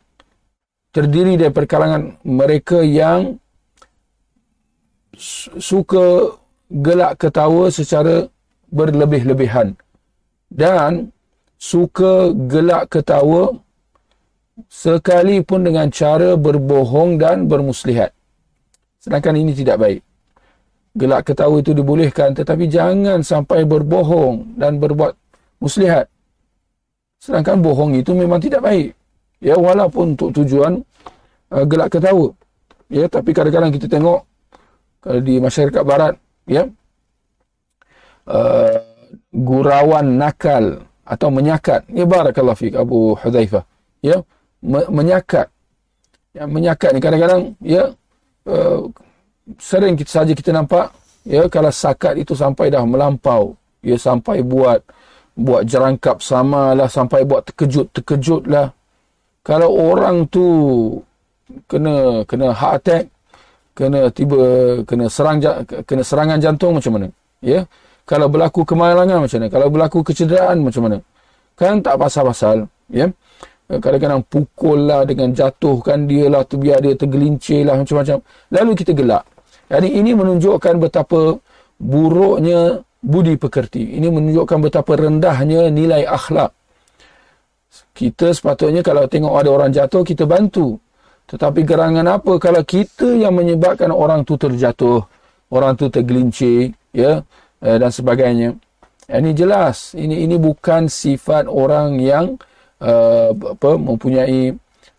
terdiri dari perkalangan mereka yang suka gelak ketawa secara berlebih-lebihan dan suka gelak ketawa sekalipun dengan cara berbohong dan bermuslihat. Sedangkan ini tidak baik. Gelak ketawa itu dibolehkan tetapi jangan sampai berbohong dan berbuat muslihat. Sedangkan bohong itu memang tidak baik. Ya walaupun untuk tujuan uh, gelak ketawa. Ya tapi kadang-kadang kita tengok kalau di masyarakat barat ya uh, gurauan nakal atau menyakat. Ya barakallahu fik Abu Hudzaifah. Ya menyakat. Ya menyakat ni kadang-kadang ya uh, sering kita saja kita nampak ya kalau sakat itu sampai dah melampau ya sampai buat buat jerangkap samalah sampai buat terkejut-terkejut lah kalau orang tu kena kena heart attack kena tiba kena serang kena serangan jantung macam mana? Ya? Kalau berlaku kemalangan macam mana? Kalau berlaku kecederaan macam mana? Kan tak pasal-pasal ya? Kadang-kadang pukul lah dengan jatuhkan dia lah tu biar dia tergelincir lah macam-macam. Lalu kita gelak. Jadi ini menunjukkan betapa buruknya budi pekerti. Ini menunjukkan betapa rendahnya nilai akhlak. Kita sepatutnya kalau tengok ada orang jatuh, kita bantu. Tetapi gerangan apa kalau kita yang menyebabkan orang tu terjatuh, orang tu tergelincir, ya, eh, dan sebagainya. Ini jelas. Ini ini bukan sifat orang yang uh, apa mempunyai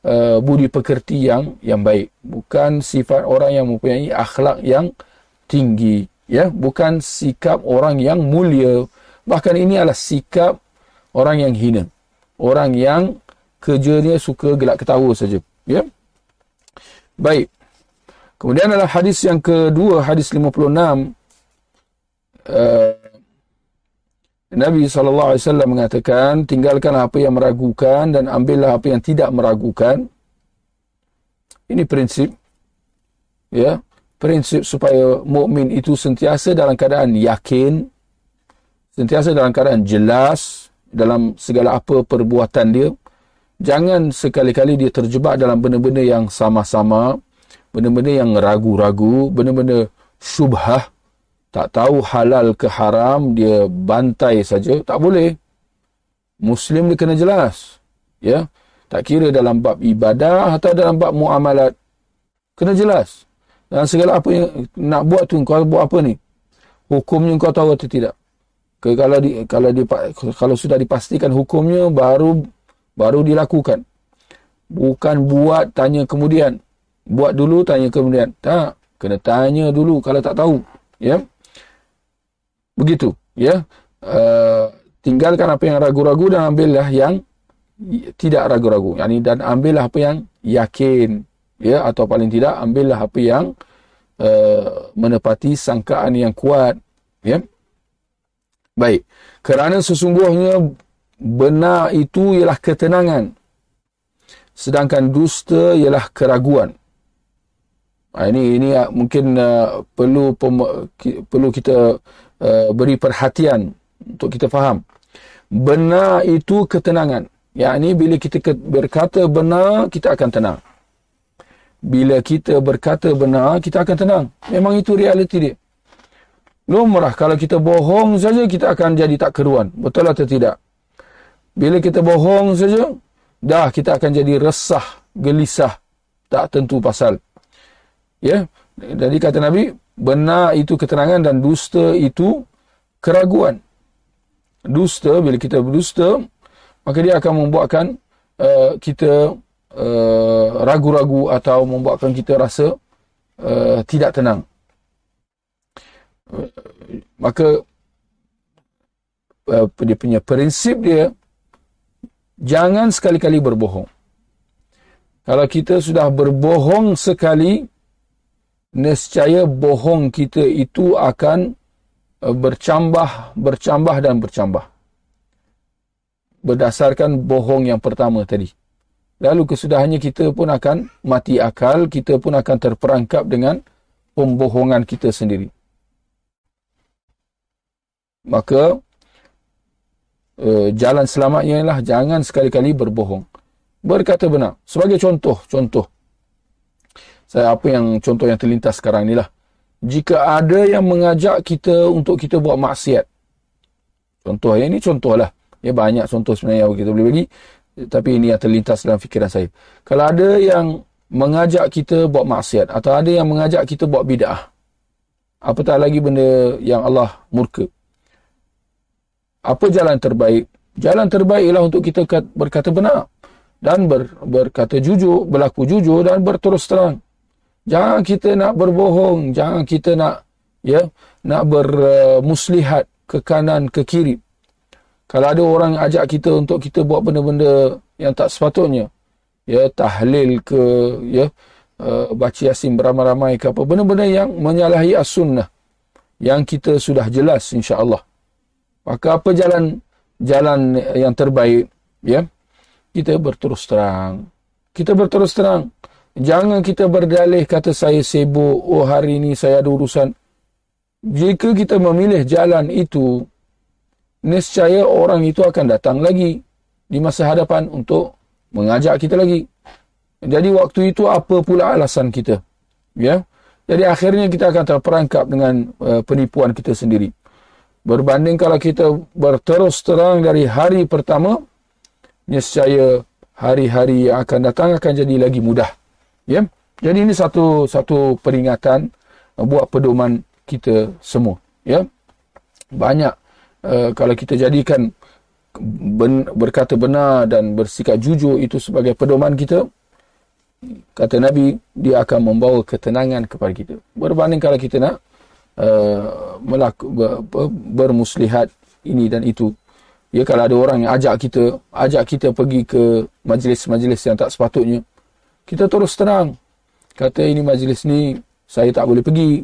uh, budi pekerti yang yang baik. Bukan sifat orang yang mempunyai akhlak yang tinggi ya. Bukan sikap orang yang mulia. Bahkan ini adalah sikap orang yang hina. Orang yang kerjanya suka gelak ketawa saja ya baik kemudian adalah hadis yang kedua hadis 56 uh, Nabi SAW mengatakan, tinggalkanlah apa yang meragukan dan ambillah apa yang tidak meragukan. Ini prinsip. ya Prinsip supaya mukmin itu sentiasa dalam keadaan yakin, sentiasa dalam keadaan jelas dalam segala apa perbuatan dia. Jangan sekali-kali dia terjebak dalam benda-benda yang sama-sama, benda-benda yang ragu-ragu, benda-benda syubhah, tak tahu halal ke haram dia bantai saja tak boleh. Muslim dia kena jelas ya. Tak kira dalam bab ibadah atau dalam bab muamalat. Kena jelas. Dan segala apa yang nak buat tu kau buat apa ni? Hukumnya kau tahu atau tidak? Kalau di, kalau di, kalau sudah dipastikan hukumnya baru baru dilakukan. Bukan buat tanya kemudian. Buat dulu tanya kemudian. Tak. Kena tanya dulu kalau tak tahu. Ya. Begitu. Ya. Uh, tinggalkan apa yang ragu-ragu dan ambillah yang tidak ragu-ragu. Yakni dan ambillah apa yang yakin. Ya. Atau paling tidak ambillah apa yang uh, menepati sangkaan yang kuat. Ya. Baik. Kerana sesungguhnya benar itu ialah ketenangan sedangkan dusta ialah keraguan Ha, ini ini mungkin uh, perlu perlu kita uh, beri perhatian untuk kita faham. Benar itu ketenangan. Yang ini bila kita berkata benar, kita akan tenang. Bila kita berkata benar, kita akan tenang. Memang itu realiti dia. Lumrah kalau kita bohong saja, kita akan jadi tak keruan. Betul atau tidak? Bila kita bohong saja, dah kita akan jadi resah, gelisah, tak tentu pasal. Ya. Jadi kata Nabi, benar itu keterangan dan dusta itu keraguan. Dusta bila kita berdusta, maka dia akan membuatkan uh, kita uh, ragu-ragu atau membuatkan kita rasa uh, tidak tenang. Uh, maka uh, dia punya prinsip dia jangan sekali-kali berbohong. Kalau kita sudah berbohong sekali, nescaya bohong kita itu akan eh, bercambah, bercambah dan bercambah. Berdasarkan bohong yang pertama tadi. Lalu kesudahannya kita pun akan mati akal, kita pun akan terperangkap dengan pembohongan kita sendiri. Maka eh, jalan selamatnya ialah jangan sekali-kali berbohong. Berkata benar. Sebagai contoh, contoh saya apa yang contoh yang terlintas sekarang ni lah. Jika ada yang mengajak kita untuk kita buat maksiat. Contoh yang ini contoh lah. Ya banyak contoh sebenarnya yang kita boleh bagi. Tapi ini yang terlintas dalam fikiran saya. Kalau ada yang mengajak kita buat maksiat atau ada yang mengajak kita buat bid'ah. Apatah lagi benda yang Allah murka. Apa jalan terbaik? Jalan terbaik ialah untuk kita berkata benar dan ber, berkata jujur, berlaku jujur dan berterus terang. Jangan kita nak berbohong, jangan kita nak ya, nak bermuslihat uh, ke kanan ke kiri. Kalau ada orang ajak kita untuk kita buat benda-benda yang tak sepatutnya, ya tahlil ke ya uh, baca yasin beramai-ramai ke apa benda-benda yang menyalahi as-sunnah yang kita sudah jelas insya-Allah maka apa jalan jalan yang terbaik ya kita berterus terang kita berterus terang jangan kita berdalih kata saya sibuk oh hari ini saya ada urusan jika kita memilih jalan itu nescaya orang itu akan datang lagi di masa hadapan untuk mengajak kita lagi. Jadi waktu itu apa pula alasan kita? Ya. Jadi akhirnya kita akan terperangkap dengan uh, penipuan kita sendiri. Berbanding kalau kita berterus terang dari hari pertama, nescaya hari-hari yang akan datang akan jadi lagi mudah. Ya. Jadi ini satu satu peringatan uh, buat pedoman kita semua. Ya. Banyak uh, kalau kita jadikan ben, berkata benar dan bersikap jujur itu sebagai pedoman kita kata Nabi dia akan membawa ketenangan kepada kita berbanding kalau kita nak uh, melaku, ber, ber, bermuslihat ini dan itu ya kalau ada orang yang ajak kita ajak kita pergi ke majlis-majlis yang tak sepatutnya kita terus terang kata ini majlis ni saya tak boleh pergi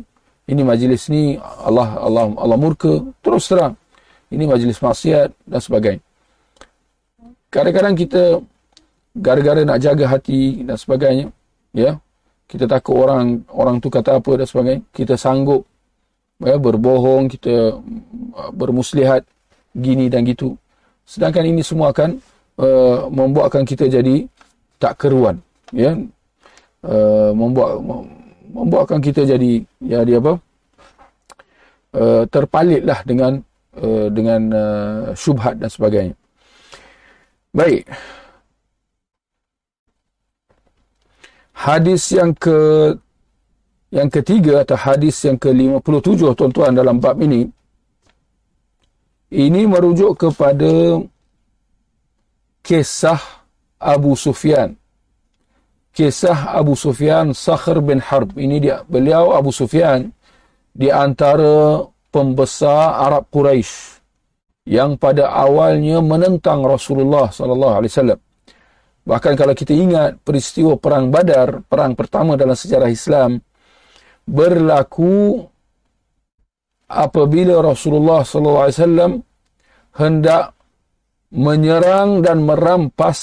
ini majlis ni Allah Allah Allah murka terus terang ini majlis maksiat dan sebagainya. Kadang-kadang kita gara-gara nak jaga hati dan sebagainya, ya. Kita takut orang orang tu kata apa dan sebagainya, kita sanggup ya berbohong, kita uh, bermuslihat gini dan gitu. Sedangkan ini semua akan uh, membuatkan kita jadi tak keruan, ya. Uh, membuat membuatkan kita jadi ya dia apa? Uh, terpalitlah dengan uh, dengan uh, syubhat dan sebagainya. Baik. Hadis yang ke yang ketiga atau hadis yang ke-57 tuan-tuan dalam bab ini ini merujuk kepada kisah Abu Sufyan. Kisah Abu Sufyan Sakhr bin Harb. Ini dia beliau Abu Sufyan di antara pembesar Arab Quraisy yang pada awalnya menentang Rasulullah sallallahu alaihi wasallam. Bahkan kalau kita ingat peristiwa perang Badar, perang pertama dalam sejarah Islam berlaku apabila Rasulullah wasallam hendak menyerang dan merampas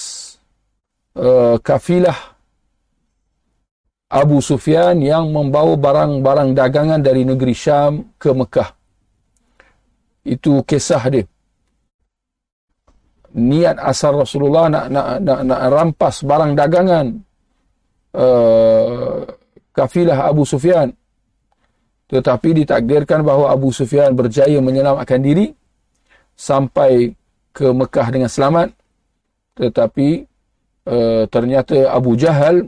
uh, kafilah Abu Sufyan yang membawa barang-barang dagangan dari negeri Syam ke Mekah. Itu kisah dia. Niat asal Rasulullah nak nak nak, nak rampas barang dagangan uh, kafilah Abu Sufyan. Tetapi ditakdirkan bahawa Abu Sufyan berjaya menyelamatkan diri sampai ke Mekah dengan selamat. Tetapi uh, ternyata Abu Jahal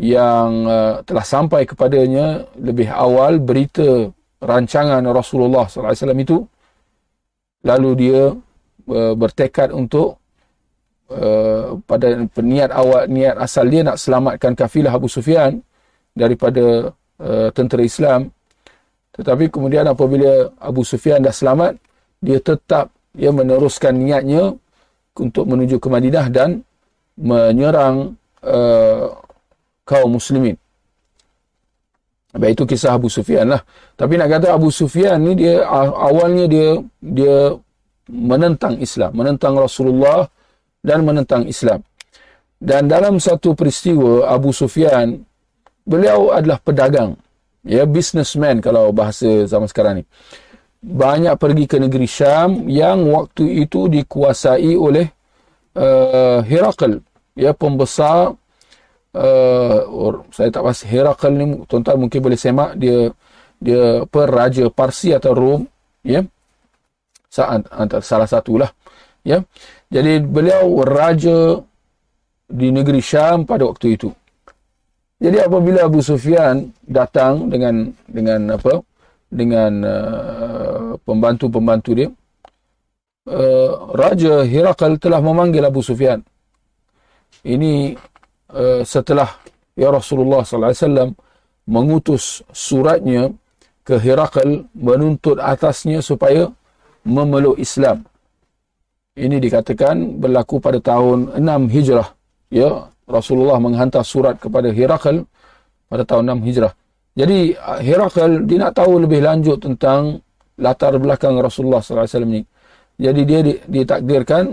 yang uh, telah sampai kepadanya lebih awal berita rancangan Rasulullah SAW itu lalu dia uh, bertekad untuk uh, pada niat awal niat asal dia nak selamatkan kafilah Abu Sufyan daripada uh, tentera Islam tetapi kemudian apabila Abu Sufyan dah selamat dia tetap dia meneruskan niatnya untuk menuju ke Madinah dan menyerang uh, kaum muslimin Baik itu kisah Abu Sufyan lah. Tapi nak kata Abu Sufyan ni dia awalnya dia dia menentang Islam, menentang Rasulullah dan menentang Islam. Dan dalam satu peristiwa Abu Sufyan beliau adalah pedagang, ya businessman kalau bahasa zaman sekarang ni. Banyak pergi ke negeri Syam yang waktu itu dikuasai oleh uh, Herakl, ya pembesar uh, saya tak pasti Herakl ni tuan-tuan mungkin boleh semak dia dia peraja Parsi atau Rom ya yeah? antara salah satulah Ya. Jadi beliau raja di negeri Syam pada waktu itu. Jadi apabila Abu Sufyan datang dengan dengan apa? dengan uh, pembantu-pembantu dia uh, Raja Hirakal telah memanggil Abu Sufyan. Ini uh, setelah ya Rasulullah sallallahu alaihi wasallam mengutus suratnya ke Hirakal menuntut atasnya supaya memeluk Islam. Ini dikatakan berlaku pada tahun 6 Hijrah. Ya, Rasulullah menghantar surat kepada Hirakal pada tahun 6 Hijrah. Jadi Herakl dia nak tahu lebih lanjut tentang latar belakang Rasulullah sallallahu alaihi wasallam ni. Jadi dia ditakdirkan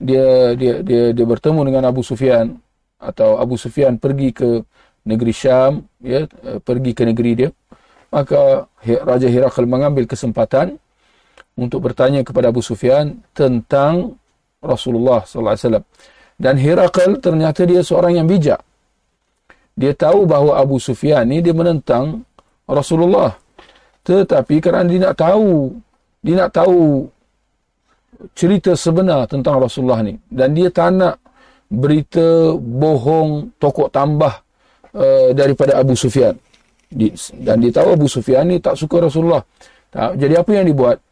dia dia dia dia bertemu dengan Abu Sufyan atau Abu Sufyan pergi ke negeri Syam ya pergi ke negeri dia. Maka Raja Herakl mengambil kesempatan untuk bertanya kepada Abu Sufyan tentang Rasulullah sallallahu alaihi wasallam. Dan Herakl ternyata dia seorang yang bijak dia tahu bahawa Abu Sufyan ni dia menentang Rasulullah. Tetapi kerana dia nak tahu, dia nak tahu cerita sebenar tentang Rasulullah ni. Dan dia tak nak berita bohong, tokok tambah uh, daripada Abu Sufyan. Dan dia tahu Abu Sufyan ni tak suka Rasulullah. Jadi apa yang dibuat?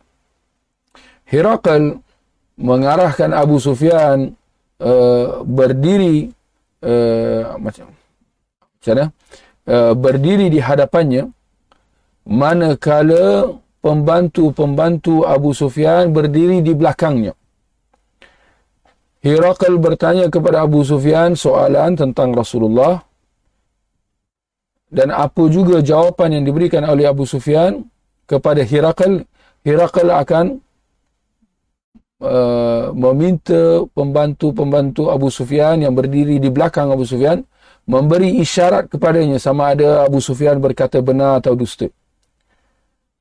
Herakl mengarahkan Abu Sufyan uh, berdiri uh, macam cara uh, berdiri di hadapannya manakala pembantu-pembantu Abu Sufyan berdiri di belakangnya. Hirakal bertanya kepada Abu Sufyan soalan tentang Rasulullah dan apa juga jawapan yang diberikan oleh Abu Sufyan kepada Hirakal. Hirakal akan uh, meminta pembantu-pembantu Abu Sufyan yang berdiri di belakang Abu Sufyan memberi isyarat kepadanya sama ada Abu Sufyan berkata benar atau dusta.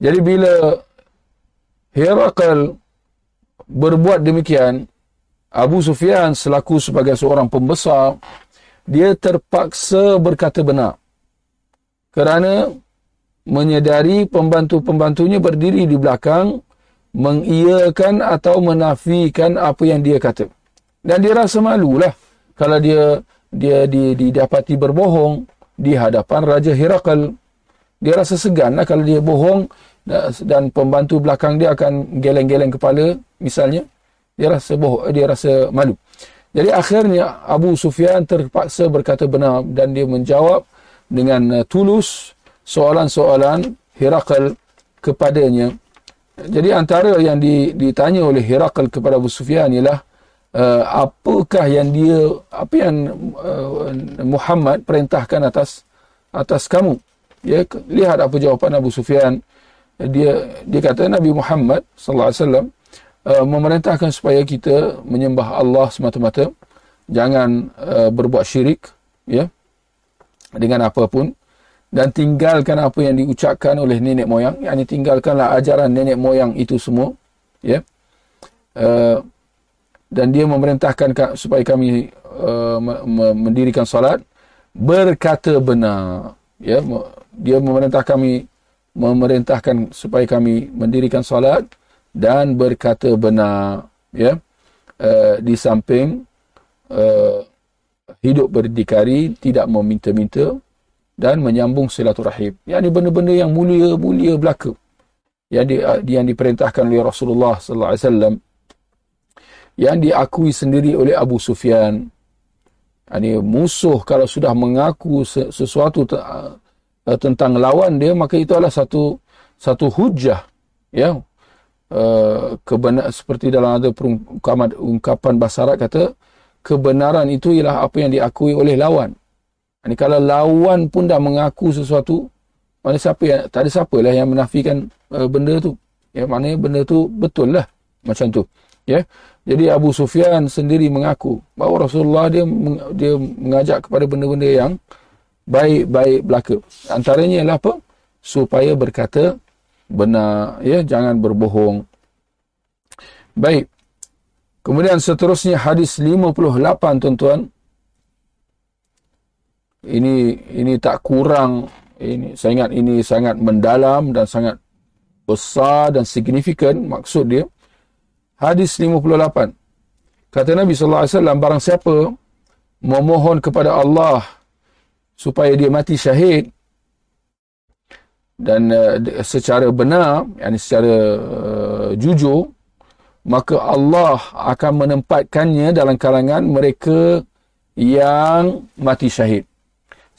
Jadi bila Herakl berbuat demikian, Abu Sufyan selaku sebagai seorang pembesar, dia terpaksa berkata benar. Kerana menyedari pembantu-pembantunya berdiri di belakang, mengiyakan atau menafikan apa yang dia kata. Dan dia rasa malulah kalau dia dia didapati berbohong di hadapan Raja Herakl. Dia rasa segan lah kalau dia bohong dan pembantu belakang dia akan geleng-geleng kepala misalnya. Dia rasa bohong, dia rasa malu. Jadi akhirnya Abu Sufyan terpaksa berkata benar dan dia menjawab dengan uh, tulus soalan-soalan Herakl kepadanya. Jadi antara yang ditanya oleh Herakl kepada Abu Sufyan ialah uh, apakah yang dia apa yang uh, Muhammad perintahkan atas atas kamu? Ya lihat apa jawapan Abu Sufyan. Dia dia kata Nabi Muhammad sallallahu alaihi wasallam uh, memerintahkan supaya kita menyembah Allah semata-mata. Jangan uh, berbuat syirik ya dengan apapun dan tinggalkan apa yang diucapkan oleh nenek moyang. Yakni tinggalkanlah ajaran nenek moyang itu semua ya. Uh, dan dia memerintahkan supaya kami uh, mendirikan solat berkata benar ya. Dia memerintah kami memerintahkan supaya kami mendirikan solat dan berkata benar ya. Uh, di samping uh, hidup berdikari tidak meminta-minta dan menyambung silaturahim yakni benda-benda yang mulia-mulia belaka yang di, yang diperintahkan oleh Rasulullah sallallahu alaihi wasallam yang diakui sendiri oleh Abu Sufyan. Ini musuh kalau sudah mengaku sesuatu eh, tentang lawan dia maka itu adalah satu satu hujah ya uh, kebenar seperti dalam ada perungkapan ungkapan bahasa Arab kata kebenaran itu ialah apa yang diakui oleh lawan. Ini kalau lawan pun dah mengaku sesuatu mana siapa yang tak ada siapa lah yang menafikan uh, benda tu. Ya maknanya benda tu betul lah macam tu. Ya. Jadi Abu Sufyan sendiri mengaku bahawa Rasulullah dia dia mengajak kepada benda-benda yang baik-baik belaka. Antaranya ialah apa? Supaya berkata benar, ya, jangan berbohong. Baik. Kemudian seterusnya hadis 58 tuan-tuan. Ini ini tak kurang. Ini saya ingat ini sangat mendalam dan sangat besar dan signifikan maksud dia. Hadis 58. Kata Nabi sallallahu alaihi wasallam barang siapa memohon kepada Allah supaya dia mati syahid dan uh, secara benar yakni secara uh, jujur maka Allah akan menempatkannya dalam kalangan mereka yang mati syahid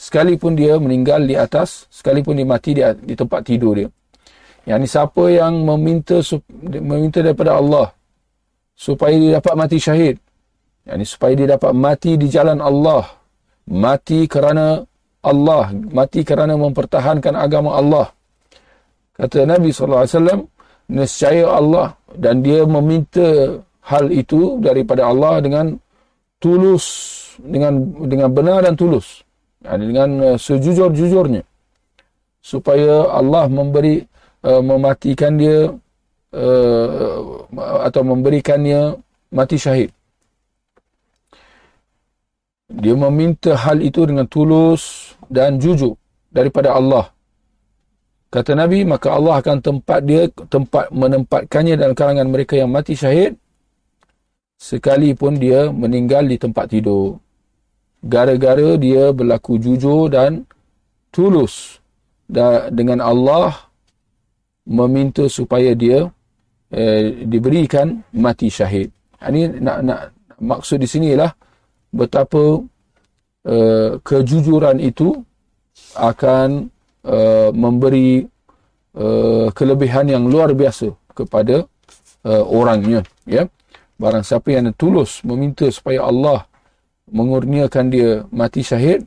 sekalipun dia meninggal di atas sekalipun dia mati di, di tempat tidur dia yakni siapa yang meminta meminta daripada Allah supaya dia dapat mati syahid yakni supaya dia dapat mati di jalan Allah mati kerana Allah, mati kerana mempertahankan agama Allah. Kata Nabi SAW, nescaya Allah dan dia meminta hal itu daripada Allah dengan tulus, dengan dengan benar dan tulus. Dengan uh, sejujur-jujurnya. Supaya Allah memberi, uh, mematikan dia uh, atau memberikannya mati syahid. Dia meminta hal itu dengan tulus dan jujur daripada Allah. Kata Nabi, maka Allah akan tempat dia tempat menempatkannya dalam kalangan mereka yang mati syahid sekalipun dia meninggal di tempat tidur. Gara-gara dia berlaku jujur dan tulus dengan Allah meminta supaya dia eh, diberikan mati syahid. Ini nak nak maksud di sini ialah betapa uh, kejujuran itu akan uh, memberi uh, kelebihan yang luar biasa kepada uh, orangnya ya barang siapa yang tulus meminta supaya Allah mengurniakan dia mati syahid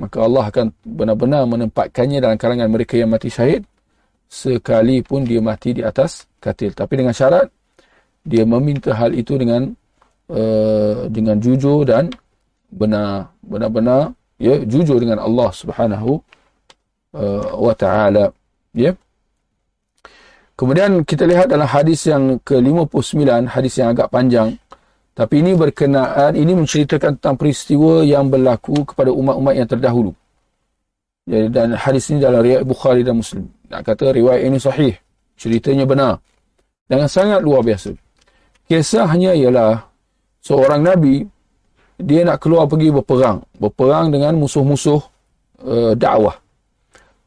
maka Allah akan benar-benar menempatkannya dalam kalangan mereka yang mati syahid. Sekalipun dia mati di atas katil. Tapi dengan syarat dia meminta hal itu dengan uh, dengan jujur dan benar benar-benar ya jujur dengan Allah Subhanahu uh, wa taala ya. Kemudian kita lihat dalam hadis yang ke-59 hadis yang agak panjang tapi ini berkenaan ini menceritakan tentang peristiwa yang berlaku kepada umat-umat yang terdahulu. Ya, dan hadis ini dalam riwayat Bukhari dan Muslim. Nak kata riwayat ini sahih ceritanya benar dengan sangat luar biasa. Kisahnya ialah seorang nabi dia nak keluar pergi berperang. Berperang dengan musuh-musuh uh, dakwah.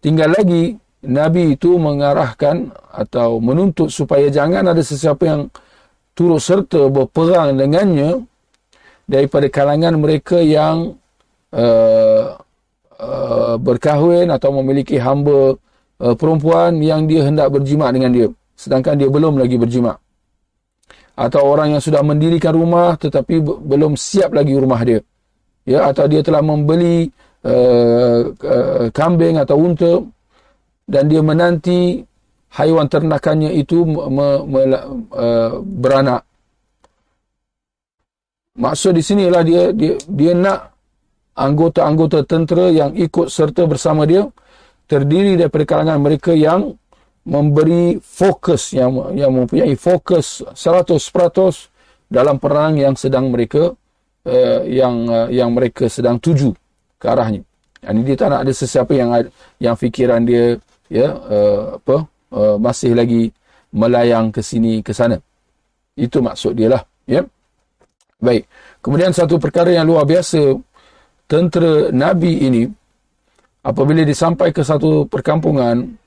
Tinggal lagi nabi itu mengarahkan atau menuntut supaya jangan ada sesiapa yang turut serta berperang dengannya daripada kalangan mereka yang uh, uh, berkahwin atau memiliki hamba uh, perempuan yang dia hendak berjimat dengan dia. Sedangkan dia belum lagi berjimat. Atau orang yang sudah mendirikan rumah tetapi belum siap lagi rumah dia. Ya atau dia telah membeli uh, uh, kambing atau unta dan dia menanti haiwan ternakannya itu me, me, uh, beranak maksud di sini ialah dia dia dia nak anggota-anggota tentera yang ikut serta bersama dia terdiri daripada kalangan mereka yang memberi fokus yang yang mempunyai fokus 100% dalam perang yang sedang mereka uh, yang uh, yang mereka sedang tuju ke arahnya. Ini dia tak nak ada sesiapa yang yang fikiran dia ya uh, apa uh, masih lagi melayang ke sini ke sana. Itu maksud dia lah, ya. Baik. Kemudian satu perkara yang luar biasa tentera Nabi ini apabila disampai ke satu perkampungan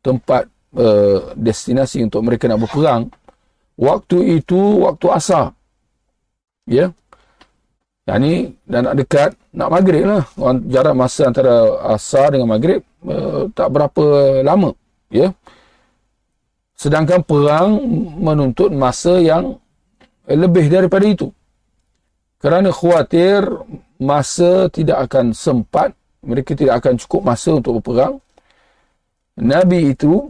tempat uh, destinasi untuk mereka nak berperang waktu itu waktu asar ya yang ni dan nak dekat nak maghrib lah jarak masa antara asar dengan maghrib uh, tak berapa lama ya sedangkan perang menuntut masa yang lebih daripada itu kerana khawatir masa tidak akan sempat mereka tidak akan cukup masa untuk berperang Nabi itu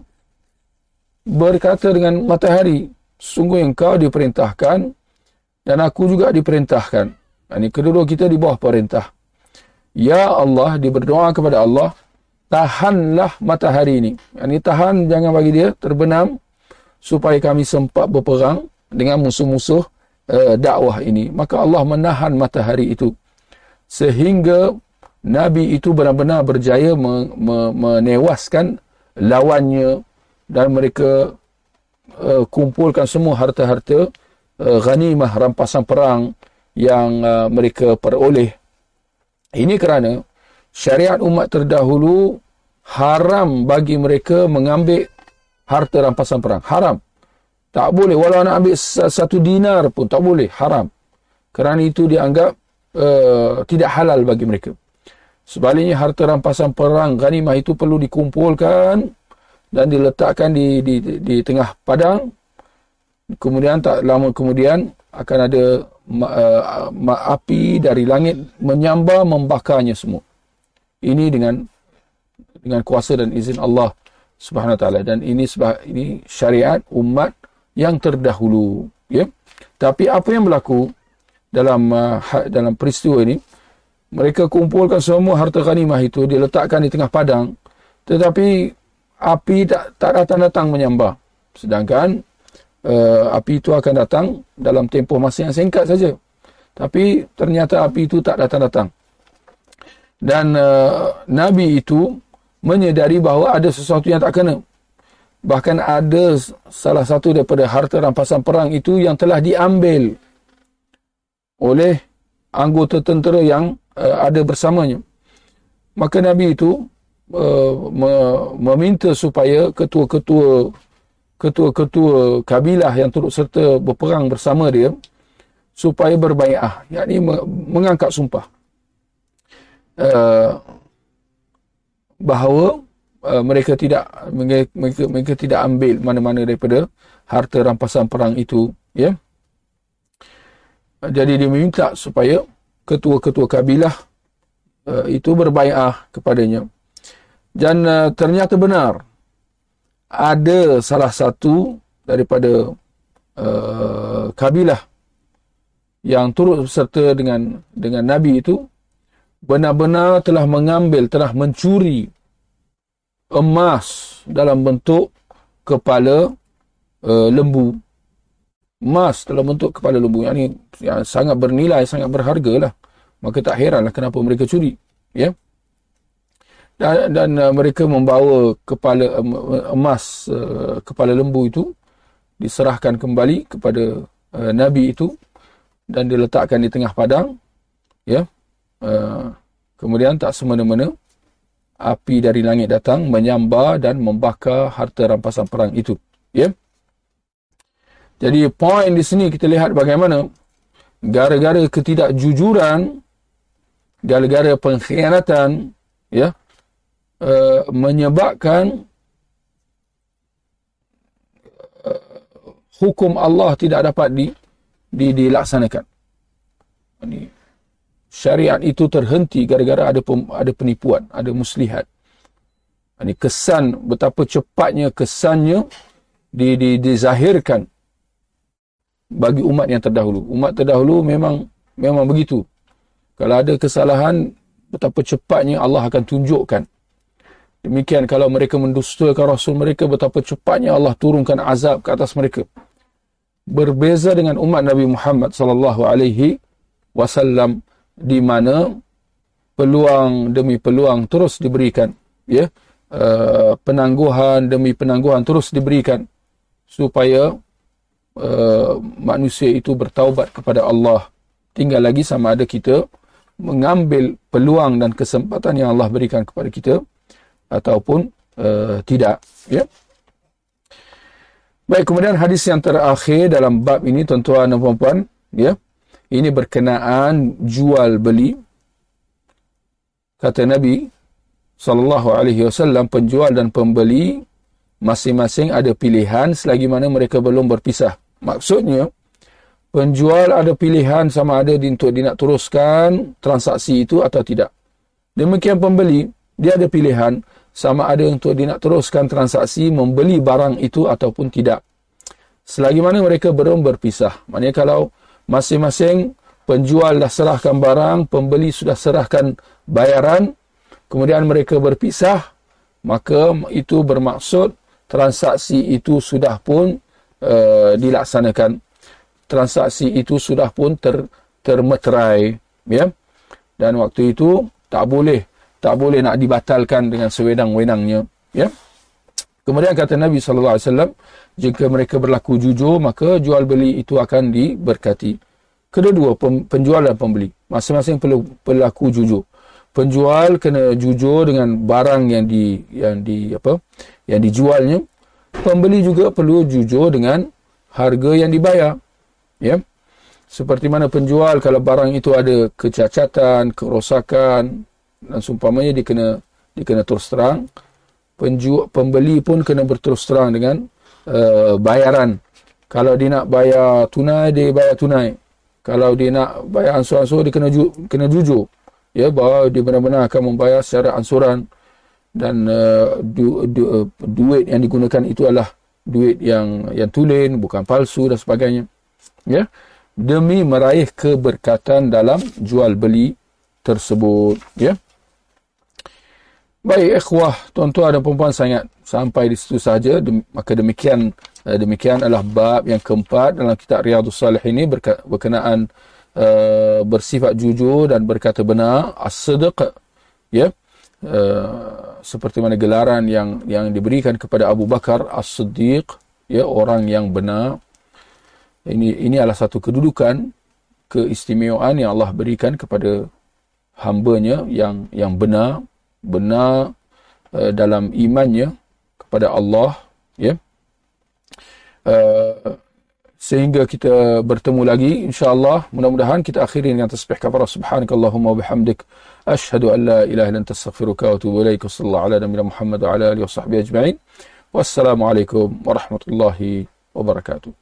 berkata dengan matahari, sungguh engkau diperintahkan dan aku juga diperintahkan. Ini kedua kita di bawah perintah. Ya Allah, dia berdoa kepada Allah, tahanlah matahari ini. Ini tahan, jangan bagi dia terbenam supaya kami sempat berperang dengan musuh-musuh uh, dakwah ini. Maka Allah menahan matahari itu. Sehingga Nabi itu benar-benar berjaya menewaskan lawannya dan mereka uh, kumpulkan semua harta-harta uh, ghanimah rampasan perang yang uh, mereka peroleh. Ini kerana syariat umat terdahulu haram bagi mereka mengambil harta rampasan perang. Haram. Tak boleh. Walau nak ambil satu dinar pun tak boleh. Haram. Kerana itu dianggap uh, tidak halal bagi mereka. Sebaliknya harta rampasan perang ghanimah itu perlu dikumpulkan dan diletakkan di, di, di tengah padang. Kemudian tak lama kemudian akan ada uh, api dari langit menyambar membakarnya semua. Ini dengan dengan kuasa dan izin Allah Subhanahu Wa Taala dan ini sebab ini syariat umat yang terdahulu, ya. Tapi apa yang berlaku dalam uh, dalam peristiwa ini? Mereka kumpulkan semua harta ghanimah itu diletakkan di tengah padang, tetapi api tak tak datang-datang menyambar. Sedangkan uh, api itu akan datang dalam tempoh masa yang singkat saja. Tapi ternyata api itu tak datang-datang. Dan uh, Nabi itu menyedari bahawa ada sesuatu yang tak kena. Bahkan ada salah satu daripada harta rampasan perang itu yang telah diambil oleh anggota tentera yang uh, ada bersamanya. Maka Nabi itu uh, meminta supaya ketua-ketua ketua-ketua kabilah yang turut serta berperang bersama dia supaya berbaiah yakni mengangkat sumpah uh, bahawa uh, mereka tidak mereka, mereka tidak ambil mana-mana daripada harta rampasan perang itu ya. Jadi dia meminta supaya ketua-ketua kabilah uh, itu berbaiah kepadanya. Dan uh, ternyata benar ada salah satu daripada uh, kabilah yang turut serta dengan dengan Nabi itu benar-benar telah mengambil, telah mencuri emas dalam bentuk kepala uh, lembu. Emas dalam bentuk kepala lembu. Yang ini yang sangat bernilai, sangat berharga lah. Maka tak heranlah kenapa mereka curi. Ya. Yeah? dan, dan uh, mereka membawa kepala uh, emas uh, kepala lembu itu diserahkan kembali kepada uh, nabi itu dan diletakkan di tengah padang ya uh, kemudian tak semena-mena api dari langit datang menyambar dan membakar harta rampasan perang itu ya jadi poin di sini kita lihat bagaimana gara-gara ketidakjujuran gara-gara pengkhianatan ya uh, menyebabkan uh, hukum Allah tidak dapat di, di dilaksanakan. Ini syariat itu terhenti gara-gara ada pem, ada penipuan, ada muslihat. Ini kesan betapa cepatnya kesannya di, di, dizahirkan bagi umat yang terdahulu. Umat terdahulu memang memang begitu. Kalau ada kesalahan, betapa cepatnya Allah akan tunjukkan Demikian kalau mereka mendustakan Rasul mereka, betapa cepatnya Allah turunkan azab ke atas mereka. Berbeza dengan umat Nabi Muhammad sallallahu alaihi wasallam di mana peluang demi peluang terus diberikan, ya. Uh, penangguhan demi penangguhan terus diberikan supaya uh, manusia itu bertaubat kepada Allah. Tinggal lagi sama ada kita mengambil peluang dan kesempatan yang Allah berikan kepada kita ataupun uh, tidak ya baik kemudian hadis yang terakhir dalam bab ini tuan-tuan dan puan-puan ya ini berkenaan jual beli kata nabi sallallahu alaihi wasallam penjual dan pembeli masing-masing ada pilihan selagi mana mereka belum berpisah maksudnya penjual ada pilihan sama ada untuk dia nak teruskan transaksi itu atau tidak demikian pembeli dia ada pilihan sama ada untuk dia nak teruskan transaksi membeli barang itu ataupun tidak. Selagi mana mereka belum berpisah. Maksudnya kalau masing-masing penjual dah serahkan barang, pembeli sudah serahkan bayaran, kemudian mereka berpisah, maka itu bermaksud transaksi itu sudah pun uh, dilaksanakan. Transaksi itu sudah pun ter, termeterai. Ya? Dan waktu itu tak boleh tak boleh nak dibatalkan dengan sewenang-wenangnya ya Kemudian kata Nabi sallallahu alaihi wasallam, jika mereka berlaku jujur, maka jual beli itu akan diberkati. Kedua, penjual dan pembeli. Masing-masing perlu berlaku jujur. Penjual kena jujur dengan barang yang di yang di apa? yang dijualnya. Pembeli juga perlu jujur dengan harga yang dibayar. Ya. Seperti mana penjual kalau barang itu ada kecacatan, kerosakan dan seumpamanya dikena dikena terus terang, penjual pembeli pun kena berterus terang dengan uh, bayaran. Kalau dia nak bayar tunai, dia bayar tunai. Kalau dia nak bayar ansur-ansur, dia kena, ju, kena jujur. Ya, bahawa dia benar-benar akan membayar secara ansuran. Dan uh, du, du, uh, duit yang digunakan itu adalah duit yang yang tulen, bukan palsu dan sebagainya. Ya, demi meraih keberkatan dalam jual beli tersebut. Ya. Baik ikhwah, tuan-tuan dan puan-puan sangat sampai di situ saja. Maka demikian uh, demikian adalah bab yang keempat dalam kitab Riyadhus Salih ini berkenaan uh, bersifat jujur dan berkata benar as-sidq ya. Uh, seperti mana gelaran yang yang diberikan kepada Abu Bakar As-Siddiq ya orang yang benar. Ini ini adalah satu kedudukan keistimewaan yang Allah berikan kepada hamba-Nya yang yang benar benar uh, dalam imannya kepada Allah ya. Uh, sehingga kita bertemu lagi insyaallah. Mudah-mudahan kita akhiri dengan tasbih kafarah subhanakallahumma wa bihamdik. Asyhadu an la ilaha illa anta astaghfiruka wa atubu ilaik. Sallallahu ala nabiyyina muhammad wa ala alihi washabbihi ajma'in. Wassalamu alaikum warahmatullahi wabarakatuh